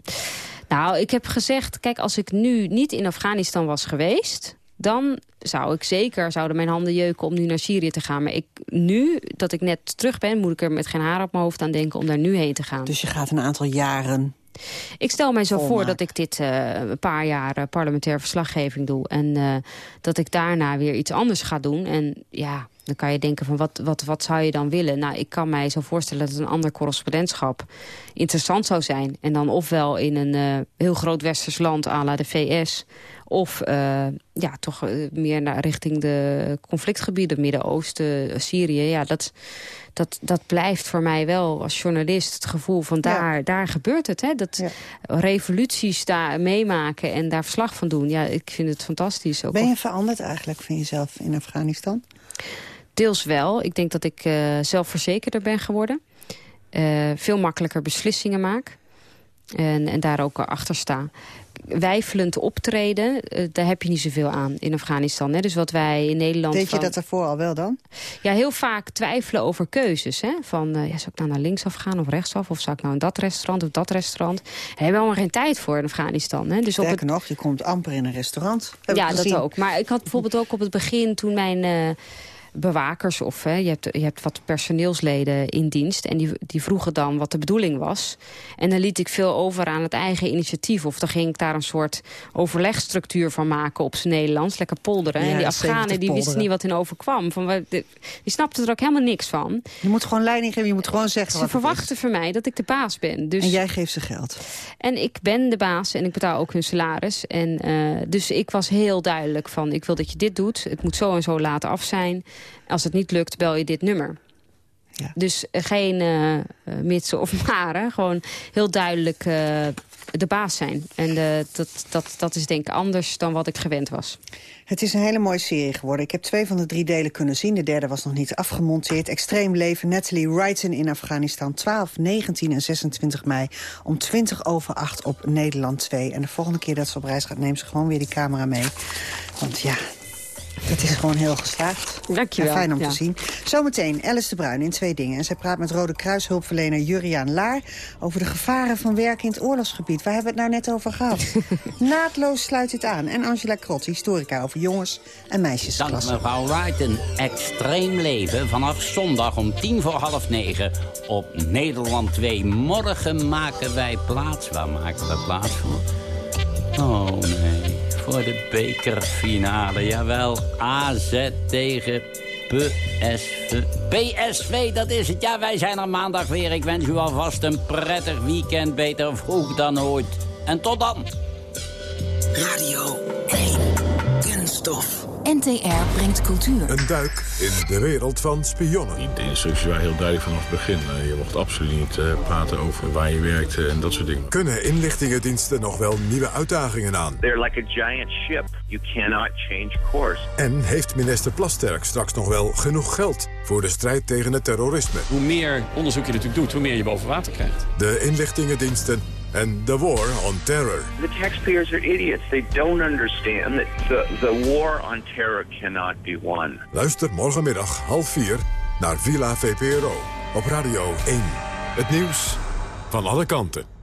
Nou, ik heb gezegd, kijk, als ik nu niet in Afghanistan was geweest... dan zou ik zeker, zouden mijn handen jeuken om nu naar Syrië te gaan. Maar ik, nu, dat ik net terug ben, moet ik er met geen haar op mijn hoofd aan denken... om daar nu heen te gaan. Dus je gaat een aantal jaren... Ik stel mij zo voor dat ik dit eh, een paar jaar eh, parlementaire verslaggeving doe. En eh, dat ik daarna weer iets anders ga doen. En ja, dan kan je denken van wat, wat, wat zou je dan willen? Nou, ik kan mij zo voorstellen dat een ander correspondentschap interessant zou zijn. En dan ofwel in een eh, heel groot westers land à la de VS... Of eh, ja, toch eh, meer naar richting de conflictgebieden, Midden-Oosten, Syrië. Ja, dat, dat, dat blijft voor mij wel als journalist het gevoel van daar, daar gebeurt het. Hè? Dat Ja. revoluties daar meemaken en daar verslag van doen. Ja, ik vind het fantastisch. Ook Ben je veranderd eigenlijk van jezelf in Afghanistan? Deels wel. Ik denk dat ik eh, zelfverzekerder ben geworden. Eh, veel makkelijker beslissingen maak. En, en daar ook achter sta. Wijfelend optreden, eh, daar heb je niet zoveel aan in Afghanistan. Hè? Dus wat wij in Nederland... Deed je dat ervoor al wel dan? Ja, heel vaak twijfelen over keuzes. Hè? Van, ja, zou ik nou naar linksaf gaan of rechtsaf? Of zou ik nou in dat restaurant of dat restaurant? Daar hebben we allemaal geen tijd voor in Afghanistan. Hè? Dus op het nog, je komt amper in een restaurant. Heb ja, dat ook. Maar ik had bijvoorbeeld ook op het begin toen mijn bewakers... of hè, je, hebt, je hebt wat personeelsleden in dienst... en die, die vroegen dan wat de bedoeling was. En dan liet ik veel over aan het eigen initiatief. Of dan ging ik daar een soort overlegstructuur van maken op zijn Nederlands. Lekker polderen. Ja, en die 70 Afghanen die wisten niet wat in overkwam. Van, die snapten er ook helemaal niks van. Je moet gewoon leiding geven, je moet gewoon zeggen Ze wat verwachten van mij dat ik de baas ben. Dus... En jij geeft ze geld. En ik ben de baas en ik betaal ook hun salaris. En, eh, dus ik was heel duidelijk van, ik wil dat je dit doet. Het moet zo en zo laten af zijn. Als het niet lukt, bel je dit nummer. Ja. Dus eh, geen eh, mitsen of maren. Gewoon heel duidelijk de baas zijn. En dat, dat, dat is denk ik anders dan wat ik gewend was. Het is een hele mooie serie geworden. Ik heb twee van de drie delen kunnen zien. De derde was nog niet afgemonteerd. Extreem leven, Natalie Wrighton in Afghanistan. 12, 19 en 26 mei om 20 over 8 op Nederland 2. En de volgende keer dat ze op reis gaat, neemt ze gewoon weer die camera mee. Want ja, Het is gewoon heel geslaagd. Dankjewel. En fijn om Ja. te zien. Zometeen Alice de Bruin in twee dingen. En zij praat met Rode Kruishulpverlener Juriaan Laar... over de gevaren van werken in het oorlogsgebied. Waar hebben we het nou net over gehad? Naadloos sluit dit aan. En Angela Krot, historica over jongens- en Dank meisjesklassen. mevrouw Wright, een extreem leven vanaf zondag om tien voor half negen op Nederland 2. Morgen maken wij plaats. Waar maken we plaats voor? Oh nee, voor de bekerfinale. Jawel, AZ tegen PSV. PSV, dat is het. Ja, wij zijn er maandag weer. Ik wens u alvast een prettig weekend. Beter vroeg dan ooit. En tot dan. Radio 1. Kunststof. NTR brengt cultuur. Een duik in de wereld van spionnen. De instructies waren heel duidelijk vanaf het begin. Eh, Je mocht absoluut niet eh, praten over waar je werkte en dat soort dingen. Kunnen inlichtingendiensten nog wel nieuwe uitdagingen aan? They're like a giant ship. You cannot change course. En heeft minister Plasterk straks nog wel genoeg geld voor de strijd tegen het terrorisme? Hoe meer onderzoek je natuurlijk doet, hoe meer je boven water krijgt. De inlichtingendiensten en de war on terror. The taxpayers are idiots. They don't understand that the, the war on terror cannot be won. Luister morgenmiddag half vier naar Villa VPRO op Radio 1. Het nieuws van alle kanten.